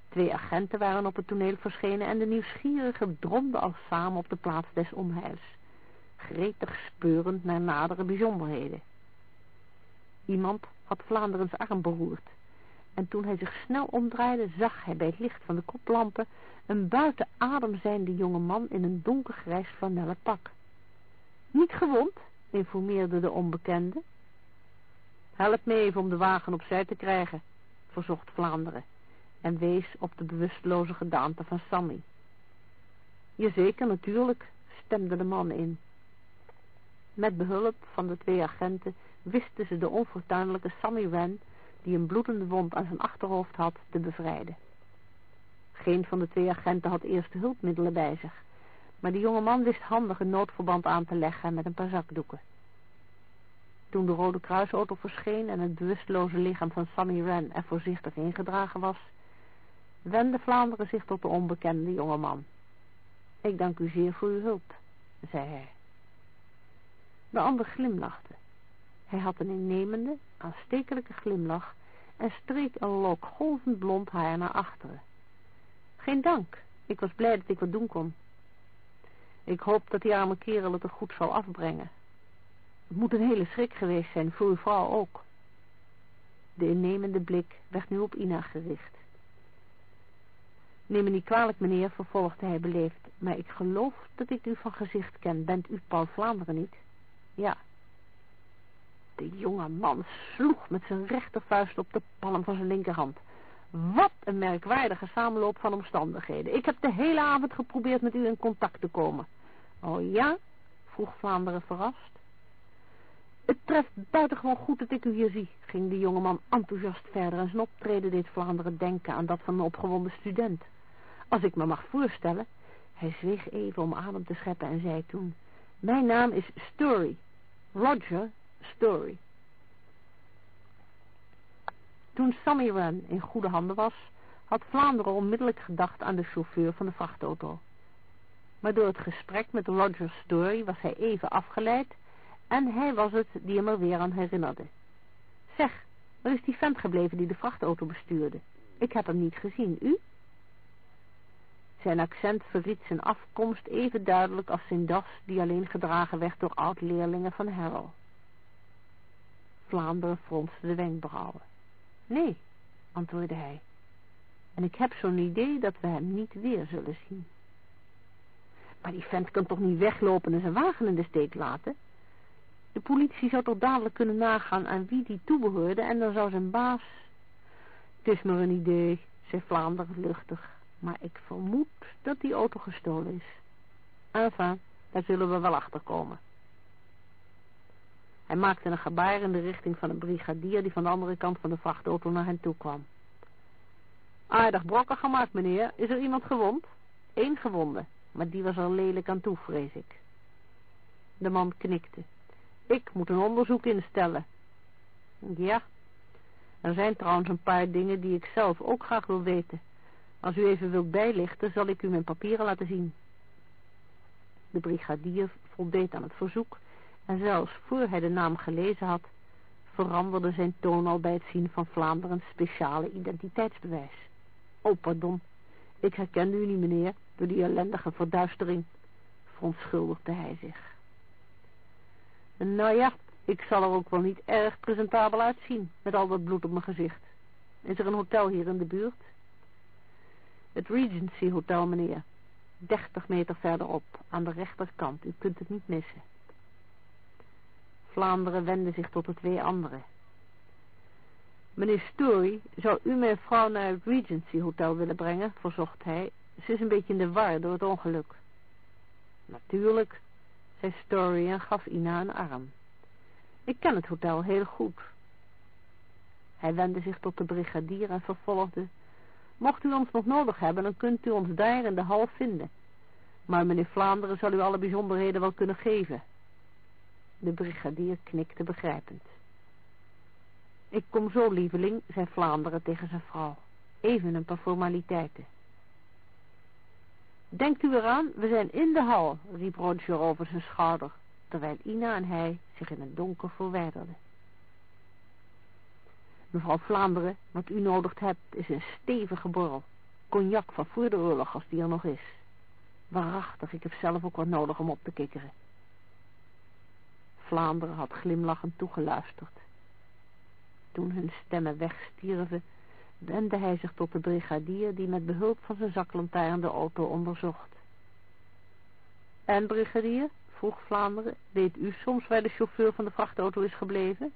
Twee agenten waren op het toneel verschenen en de nieuwsgierige dromden al samen op de plaats des onheils, gretig speurend naar nadere bijzonderheden. Iemand had Vlaanderens arm beroerd en toen hij zich snel omdraaide zag hij bij het licht van de koplampen een buiten adem zijnde jonge man in een donkergrijs flanellen pak. Niet gewond, informeerde de onbekende. Help me even om de wagen opzij te krijgen, verzocht Vlaanderen en wees op de bewusteloze gedaante van Sammy. Jazeker, natuurlijk, stemde de man in. Met behulp van de twee agenten wisten ze de onfortuinlijke Sammy Wren, die een bloedende wond aan zijn achterhoofd had, te bevrijden. Geen van de twee agenten had eerste hulpmiddelen bij zich, maar de jonge man wist handig een noodverband aan te leggen met een paar zakdoeken. Toen de Rode Kruisauto verscheen en het bewusteloze lichaam van Sammy Wren er voorzichtig ingedragen was, wendde Vlaanderen zich tot de onbekende jonge man. Ik dank u zeer voor uw hulp, zei hij. De ander glimlachte. Hij had een innemende, aanstekelijke glimlach en streek een lok golvend blond haar naar achteren. Geen dank, ik was blij dat ik wat doen kon. Ik hoop dat die arme kerel het er goed zal afbrengen. Het moet een hele schrik geweest zijn, voor uw vrouw ook. De innemende blik werd nu op Ina gericht. Neem me niet kwalijk, meneer, vervolgde hij beleefd, maar ik geloof dat ik u van gezicht ken. Bent u Paul Vlaanderen niet? Ja. De jonge man sloeg met zijn rechtervuist op de palm van zijn linkerhand. Wat een merkwaardige samenloop van omstandigheden. Ik heb de hele avond geprobeerd met u in contact te komen. Oh ja? vroeg Vlaanderen verrast. Het treft buitengewoon goed dat ik u hier zie, ging de jongeman enthousiast verder en zijn optreden deed Vlaanderen denken aan dat van een opgewonden student. Als ik me mag voorstellen. Hij zweeg even om adem te scheppen en zei toen. Mijn naam is Story. Roger Story. Toen Sammy Run in goede handen was, had Vlaanderen onmiddellijk gedacht aan de chauffeur van de vrachtauto. Maar door het gesprek met Roger Story was hij even afgeleid en hij was het die hem er weer aan herinnerde. Zeg, waar is die vent gebleven die de vrachtauto bestuurde? Ik heb hem niet gezien, u? Zijn accent verriet zijn afkomst even duidelijk als zijn das die alleen gedragen werd door oud-leerlingen van Harrow. Vlaanderen fronste de wenkbrauwen. Nee, antwoordde hij. En ik heb zo'n idee dat we hem niet weer zullen zien. Maar die vent kan toch niet weglopen en zijn wagen in de steek laten? De politie zou toch dadelijk kunnen nagaan aan wie die toebehoorde en dan zou zijn baas... Het is maar een idee, zei Vlaanderen luchtig maar ik vermoed dat die auto gestolen is. Enfin, daar zullen we wel achter komen. Hij maakte een gebaar in de richting van een brigadier die van de andere kant van de vrachtauto naar hen toe kwam. Aardig brokken gemaakt, meneer. Is er iemand gewond? Eén gewonde, maar die was er lelijk aan toe, vrees ik. De man knikte. Ik moet een onderzoek instellen. Ja, er zijn trouwens een paar dingen die ik zelf ook graag wil weten. Als u even wilt bijlichten, zal ik u mijn papieren laten zien. De brigadier voldeed aan het verzoek en zelfs voor hij de naam gelezen had, veranderde zijn toon al bij het zien van Vlaanderen's speciale identiteitsbewijs. Oh, pardon, ik herkende u niet, meneer, door die ellendige verduistering, verontschuldigde hij zich. Nou ja, ik zal er ook wel niet erg presentabel uitzien, met al dat bloed op mijn gezicht. Is er een hotel hier in de buurt? Het Regency Hotel, meneer. 30 meter verderop, aan de rechterkant. U kunt het niet missen. Vlaanderen wendde zich tot de twee anderen. Meneer Story, zou u mijn vrouw naar het Regency Hotel willen brengen? verzocht hij. Ze is een beetje in de war door het ongeluk. Natuurlijk, zei Story en gaf Ina een arm. Ik ken het hotel heel goed. Hij wendde zich tot de brigadier en vervolgde. Mocht u ons nog nodig hebben, dan kunt u ons daar in de hal vinden. Maar meneer Vlaanderen zal u alle bijzonderheden wel kunnen geven. De brigadier knikte begrijpend. Ik kom zo, lieveling, zei Vlaanderen tegen zijn vrouw. Even een paar formaliteiten. Denkt u eraan, we zijn in de hal, riep Roger over zijn schouder, terwijl Ina en hij zich in het donker verwijderden. Mevrouw Vlaanderen, wat u nodig hebt, is een stevige borrel. Cognac van voor de oorlog, als die er nog is. Waarachtig, ik heb zelf ook wat nodig om op te kikkeren. Vlaanderen had glimlachend toegeluisterd. Toen hun stemmen wegstierven, wendde hij zich tot de brigadier die met behulp van zijn zaklantaarn de auto onderzocht. En, brigadier, vroeg Vlaanderen, weet u soms waar de chauffeur van de vrachtauto is gebleven?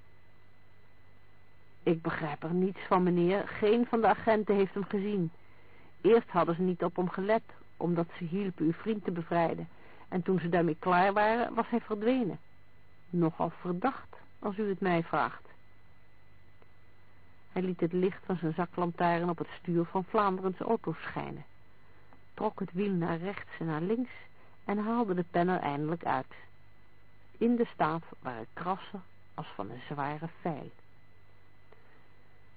Ik begrijp er niets van, meneer. Geen van de agenten heeft hem gezien. Eerst hadden ze niet op hem gelet, omdat ze hielpen uw vriend te bevrijden. En toen ze daarmee klaar waren, was hij verdwenen. Nogal verdacht, als u het mij vraagt. Hij liet het licht van zijn zaklantaarn op het stuur van Vlaanderens auto schijnen. Trok het wiel naar rechts en naar links en haalde de pen er eindelijk uit. In de staaf waren krassen als van een zware vijl.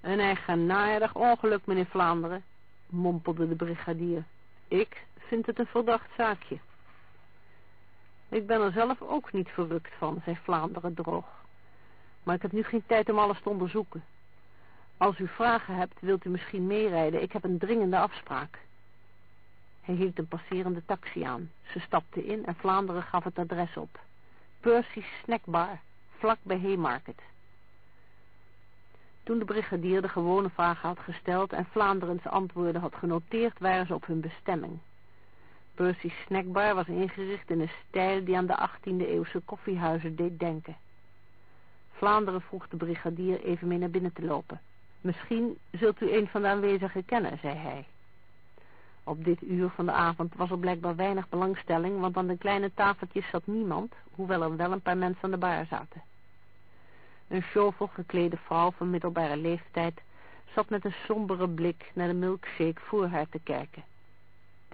Een eigenaardig ongeluk, meneer Vlaanderen, mompelde de brigadier. Ik vind het een verdacht zaakje. Ik ben er zelf ook niet verrukt van, zei Vlaanderen droog. Maar ik heb nu geen tijd om alles te onderzoeken. Als u vragen hebt, wilt u misschien meerijden. Ik heb een dringende afspraak. Hij hield een passerende taxi aan. Ze stapte in en Vlaanderen gaf het adres op. Percy's Snackbar, vlak bij Haymarket. Toen de brigadier de gewone vragen had gesteld en Vlaanderens antwoorden had genoteerd, waren ze op hun bestemming. Percy's snackbar was ingericht in een stijl die aan de 18e eeuwse koffiehuizen deed denken. Vlaanderen vroeg de brigadier even mee naar binnen te lopen. Misschien zult u een van de aanwezigen kennen, zei hij. Op dit uur van de avond was er blijkbaar weinig belangstelling, want aan de kleine tafeltjes zat niemand, hoewel er wel een paar mensen aan de bar zaten. Een shovel geklede vrouw van middelbare leeftijd zat met een sombere blik naar de milkshake voor haar te kijken.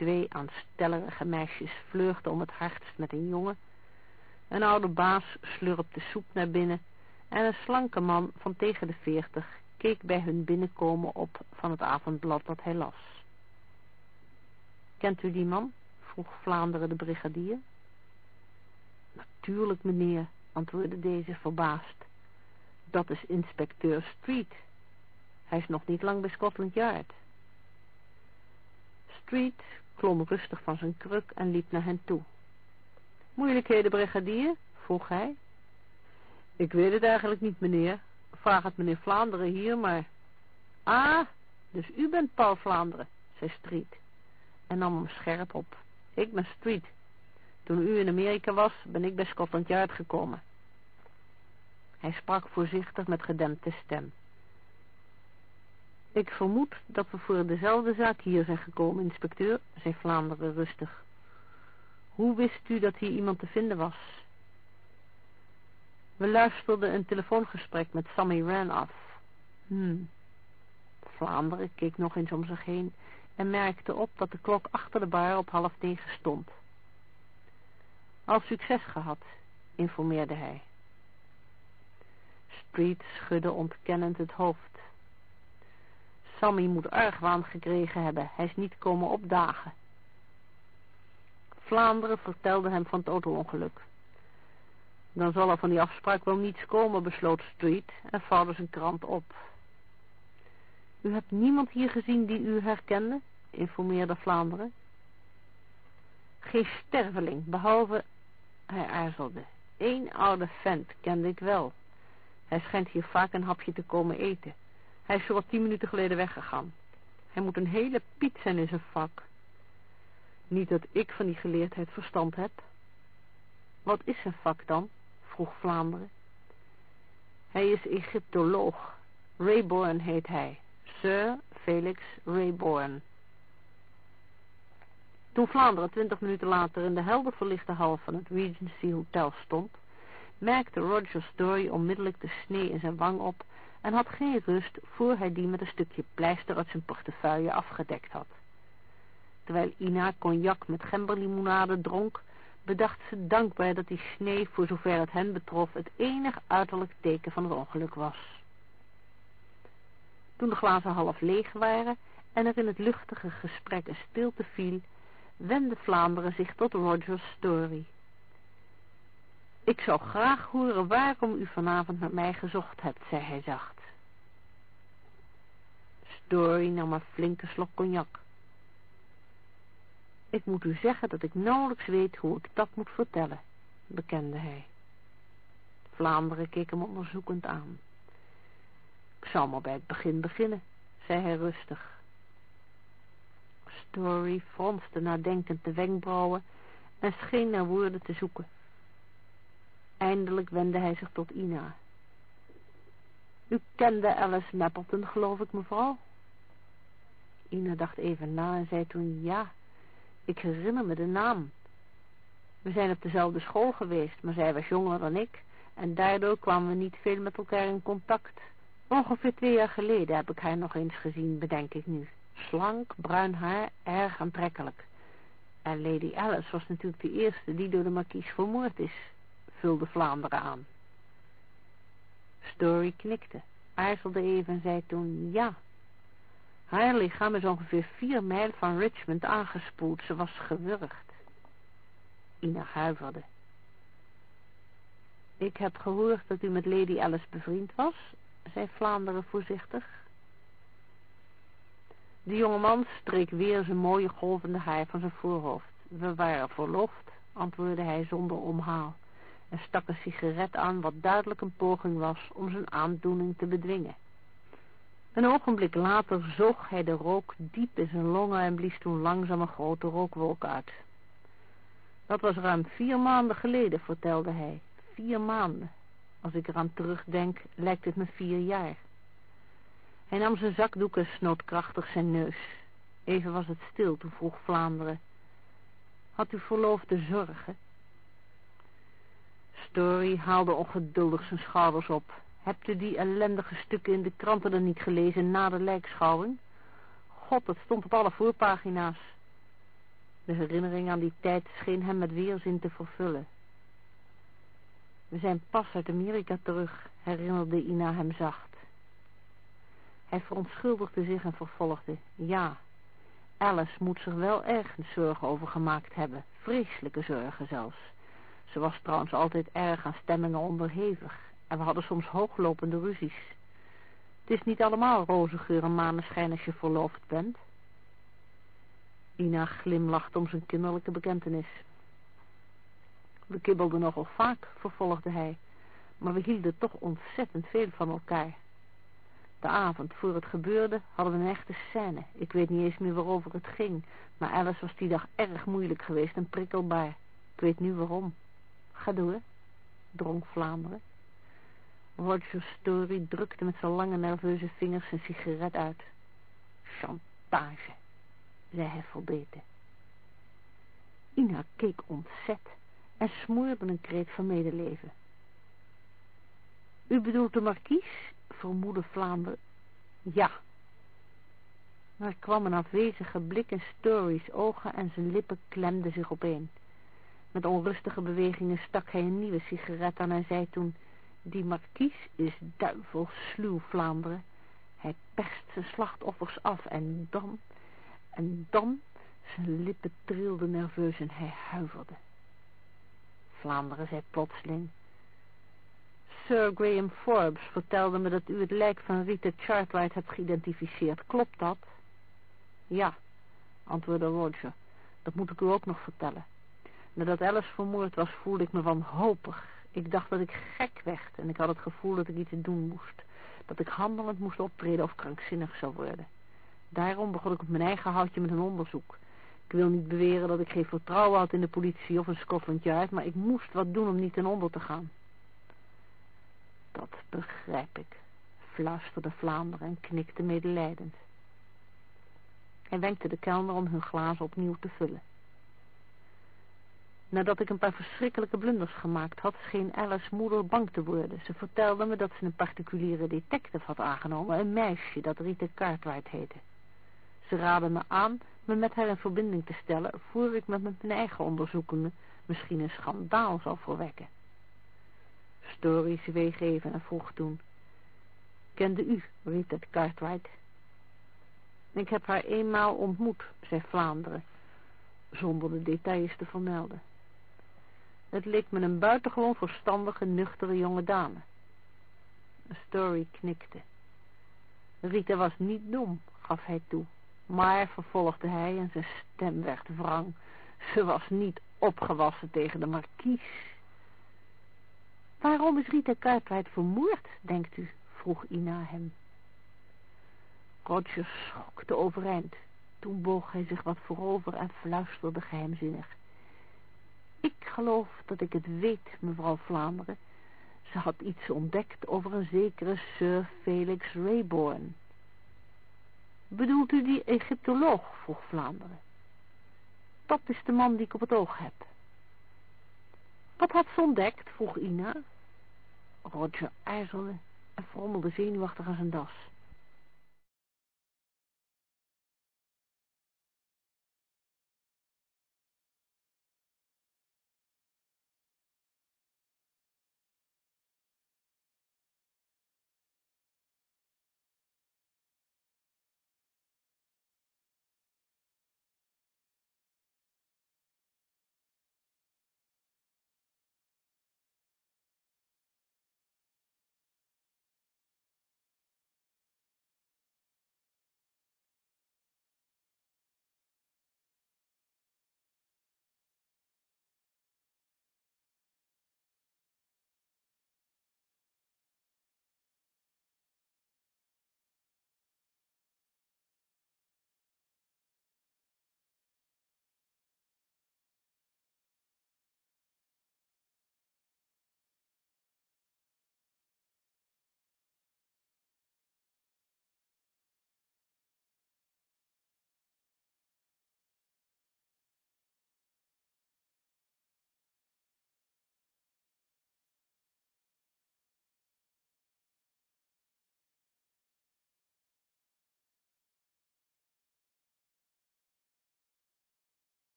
Twee aanstellerige meisjes vleugden om het hardst met een jongen. Een oude baas slurpte soep naar binnen en een slanke man van tegen de veertig keek bij hun binnenkomen op van het avondblad dat hij las. Kent u die man? vroeg Vlaanderen de brigadier. Natuurlijk, meneer, antwoordde deze verbaasd. Dat is inspecteur Street. Hij is nog niet lang bij Scotland Yard. Street klom rustig van zijn kruk en liep naar hen toe. Moeilijkheden, brigadier? vroeg hij. Ik weet het eigenlijk niet, meneer. Vraag het meneer Vlaanderen hier, maar... Ah, dus u bent Paul Vlaanderen, zei Street. En nam hem scherp op. Ik ben Street. Toen u in Amerika was, ben ik bij Scotland Yard gekomen. Hij sprak voorzichtig met gedempte stem. Ik vermoed dat we voor dezelfde zaak hier zijn gekomen, inspecteur, zei Vlaanderen rustig. Hoe wist u dat hier iemand te vinden was? We luisterden een telefoongesprek met Sammy Ran af. Hmm. Vlaanderen keek nog eens om zich heen en merkte op dat de klok achter de bar op half negen stond. Al succes gehad, informeerde hij. Street schudde ontkennend het hoofd. Sammy moet argwaan gekregen hebben. Hij is niet komen opdagen. Vlaanderen vertelde hem van het auto-ongeluk. Dan zal er van die afspraak wel niets komen, besloot Street en vouwde zijn krant op. U hebt niemand hier gezien die u herkende, informeerde Vlaanderen. Geen sterveling, behalve... Hij aarzelde. Eén oude vent kende ik wel. Hij schijnt hier vaak een hapje te komen eten. Hij is zo wat tien minuten geleden weggegaan. Hij moet een hele piet zijn in zijn vak. Niet dat ik van die geleerdheid verstand heb. Wat is zijn vak dan? vroeg Vlaanderen. Hij is Egyptoloog. Rayborn heet hij. Sir Felix Rayborn. Toen Vlaanderen twintig minuten later in de helder verlichte hal van het Regency Hotel stond, merkte Roger Story onmiddellijk de snee in zijn wang op en had geen rust voor hij die met een stukje pleister uit zijn portefeuille afgedekt had. Terwijl Ina cognac met gemberlimonade dronk, bedacht ze dankbaar dat die snee, voor zover het hen betrof, het enig uiterlijk teken van het ongeluk was. Toen de glazen half leeg waren en er in het luchtige gesprek een stilte viel, wendde Vlaanderen zich tot Roger's Story. Ik zou graag horen waarom u vanavond met mij gezocht hebt, zei hij zacht. Story nam een flinke slok cognac. Ik moet u zeggen dat ik nauwelijks weet hoe ik dat moet vertellen, bekende hij. Vlaanderen keek hem onderzoekend aan. Ik zal maar bij het begin beginnen, zei hij rustig. Story fronste nadenkend de wenkbrauwen en scheen naar woorden te zoeken. Eindelijk wendde hij zich tot Ina. U kende Alice Mappleton, geloof ik, mevrouw? Ina dacht even na en zei toen ja. Ik herinner me de naam. We zijn op dezelfde school geweest, maar zij was jonger dan ik en daardoor kwamen we niet veel met elkaar in contact. Ongeveer twee jaar geleden heb ik haar nog eens gezien, bedenk ik nu. Slank, bruin haar, erg aantrekkelijk. En Lady Alice was natuurlijk de eerste die door de markies vermoord is, vulde Vlaanderen aan. Story knikte, aarzelde even en zei toen ja. Haar lichaam is ongeveer vier mijl van Richmond aangespoeld. Ze was gewurgd. Ina huiverde. Ik heb gehoord dat u met Lady Alice bevriend was, zei Vlaanderen voorzichtig. De jongeman streek weer zijn mooie golvende haar van zijn voorhoofd. We waren verloofd, antwoordde hij zonder omhaal en stak een sigaret aan wat duidelijk een poging was om zijn aandoening te bedwingen. Een ogenblik later zoog hij de rook diep in zijn longen en blies toen langzaam een grote rookwolk uit. Dat was ruim vier maanden geleden, vertelde hij. Vier maanden. Als ik eraan terugdenk, lijkt het me vier jaar. Hij nam zijn zakdoek en snoot krachtig zijn neus. Even was het stil, toen vroeg Vlaanderen. Had u verloofde zorgen? Story haalde ongeduldig zijn schouders op. Hebt u die ellendige stukken in de kranten dan niet gelezen na de lijkschouwing? God, het stond op alle voorpagina's. De herinnering aan die tijd scheen hem met weerzin te vervullen. We zijn pas uit Amerika terug, herinnerde Ina hem zacht. Hij verontschuldigde zich en vervolgde. Ja, Alice moet zich wel ergens zorgen over gemaakt hebben. Vreselijke zorgen zelfs. Ze was trouwens altijd erg aan stemmingen onderhevig. En we hadden soms hooglopende ruzies. Het is niet allemaal roze geur en maneschijn als je verloofd bent. Ina glimlachte om zijn kinderlijke bekentenis. We kibbelden nogal vaak, vervolgde hij, maar we hielden toch ontzettend veel van elkaar. De avond voor het gebeurde hadden we een echte scène. Ik weet niet eens meer waarover het ging, maar Alice was die dag erg moeilijk geweest en prikkelbaar. Ik weet nu waarom. Ga door, drong Vlaanderen. Roger Story drukte met zijn lange nerveuze vingers zijn sigaret uit. Chantage, zei hij verbeten. Ina keek ontzet en smoorde een kreet van medeleven. U bedoelt de markies? vermoedde Vlaanderen. Ja. Er kwam een afwezige blik in Story's ogen en zijn lippen klemden zich opeen. Met onrustige bewegingen stak hij een nieuwe sigaret aan en zei toen... Die markies is duivelsluw, Vlaanderen. Hij perst zijn slachtoffers af en dan... En dan... Zijn lippen trilden nerveus en hij huiverde. Vlaanderen zei plotseling... Sir Graham Forbes vertelde me dat u het lijk van Rita Chartwright hebt geïdentificeerd. Klopt dat? Ja, antwoordde Roger. Dat moet ik u ook nog vertellen. Nadat Alice vermoord was, voelde ik me wanhopig. Ik dacht dat ik gek werd en ik had het gevoel dat ik iets doen moest. Dat ik handelend moest optreden of krankzinnig zou worden. Daarom begon ik op mijn eigen houtje met een onderzoek. Ik wil niet beweren dat ik geen vertrouwen had in de politie of in Scotland Yard, maar ik moest wat doen om niet ten onder te gaan. Dat begrijp ik, fluisterde Vlaanderen en knikte medelijdend. Hij wenkte de kelner om hun glazen opnieuw te vullen. Nadat ik een paar verschrikkelijke blunders gemaakt had, scheen Alice moeder bang te worden. Ze vertelde me dat ze een particuliere detective had aangenomen, een meisje dat Rita Cartwright heette. Ze raadde me aan me met haar in verbinding te stellen, voor ik met mijn eigen onderzoekingen misschien een schandaal zou verwekken. Story zweeg even en vroeg toen, kende u Rita Cartwright? Ik heb haar eenmaal ontmoet, zei Vlaanderen, zonder de details te vermelden. Het leek me een buitengewoon verstandige, nuchtere jonge dame. Story knikte. Rita was niet dom, gaf hij toe. Maar, vervolgde hij en zijn stem werd wrang, ze was niet opgewassen tegen de markies. Waarom is Rita Cartwright vermoord, denkt u? vroeg Ina hem. Roger schokte overeind. Toen boog hij zich wat voorover en fluisterde geheimzinnig. Ik geloof dat ik het weet, mevrouw Vlaanderen. Ze had iets ontdekt over een zekere Sir Felix Rayborn. Bedoelt u die Egyptoloog, vroeg Vlaanderen. Dat is de man die ik op het oog heb. Wat had ze ontdekt, vroeg Ina. Roger aarzelde en frommelde zenuwachtig aan zijn das.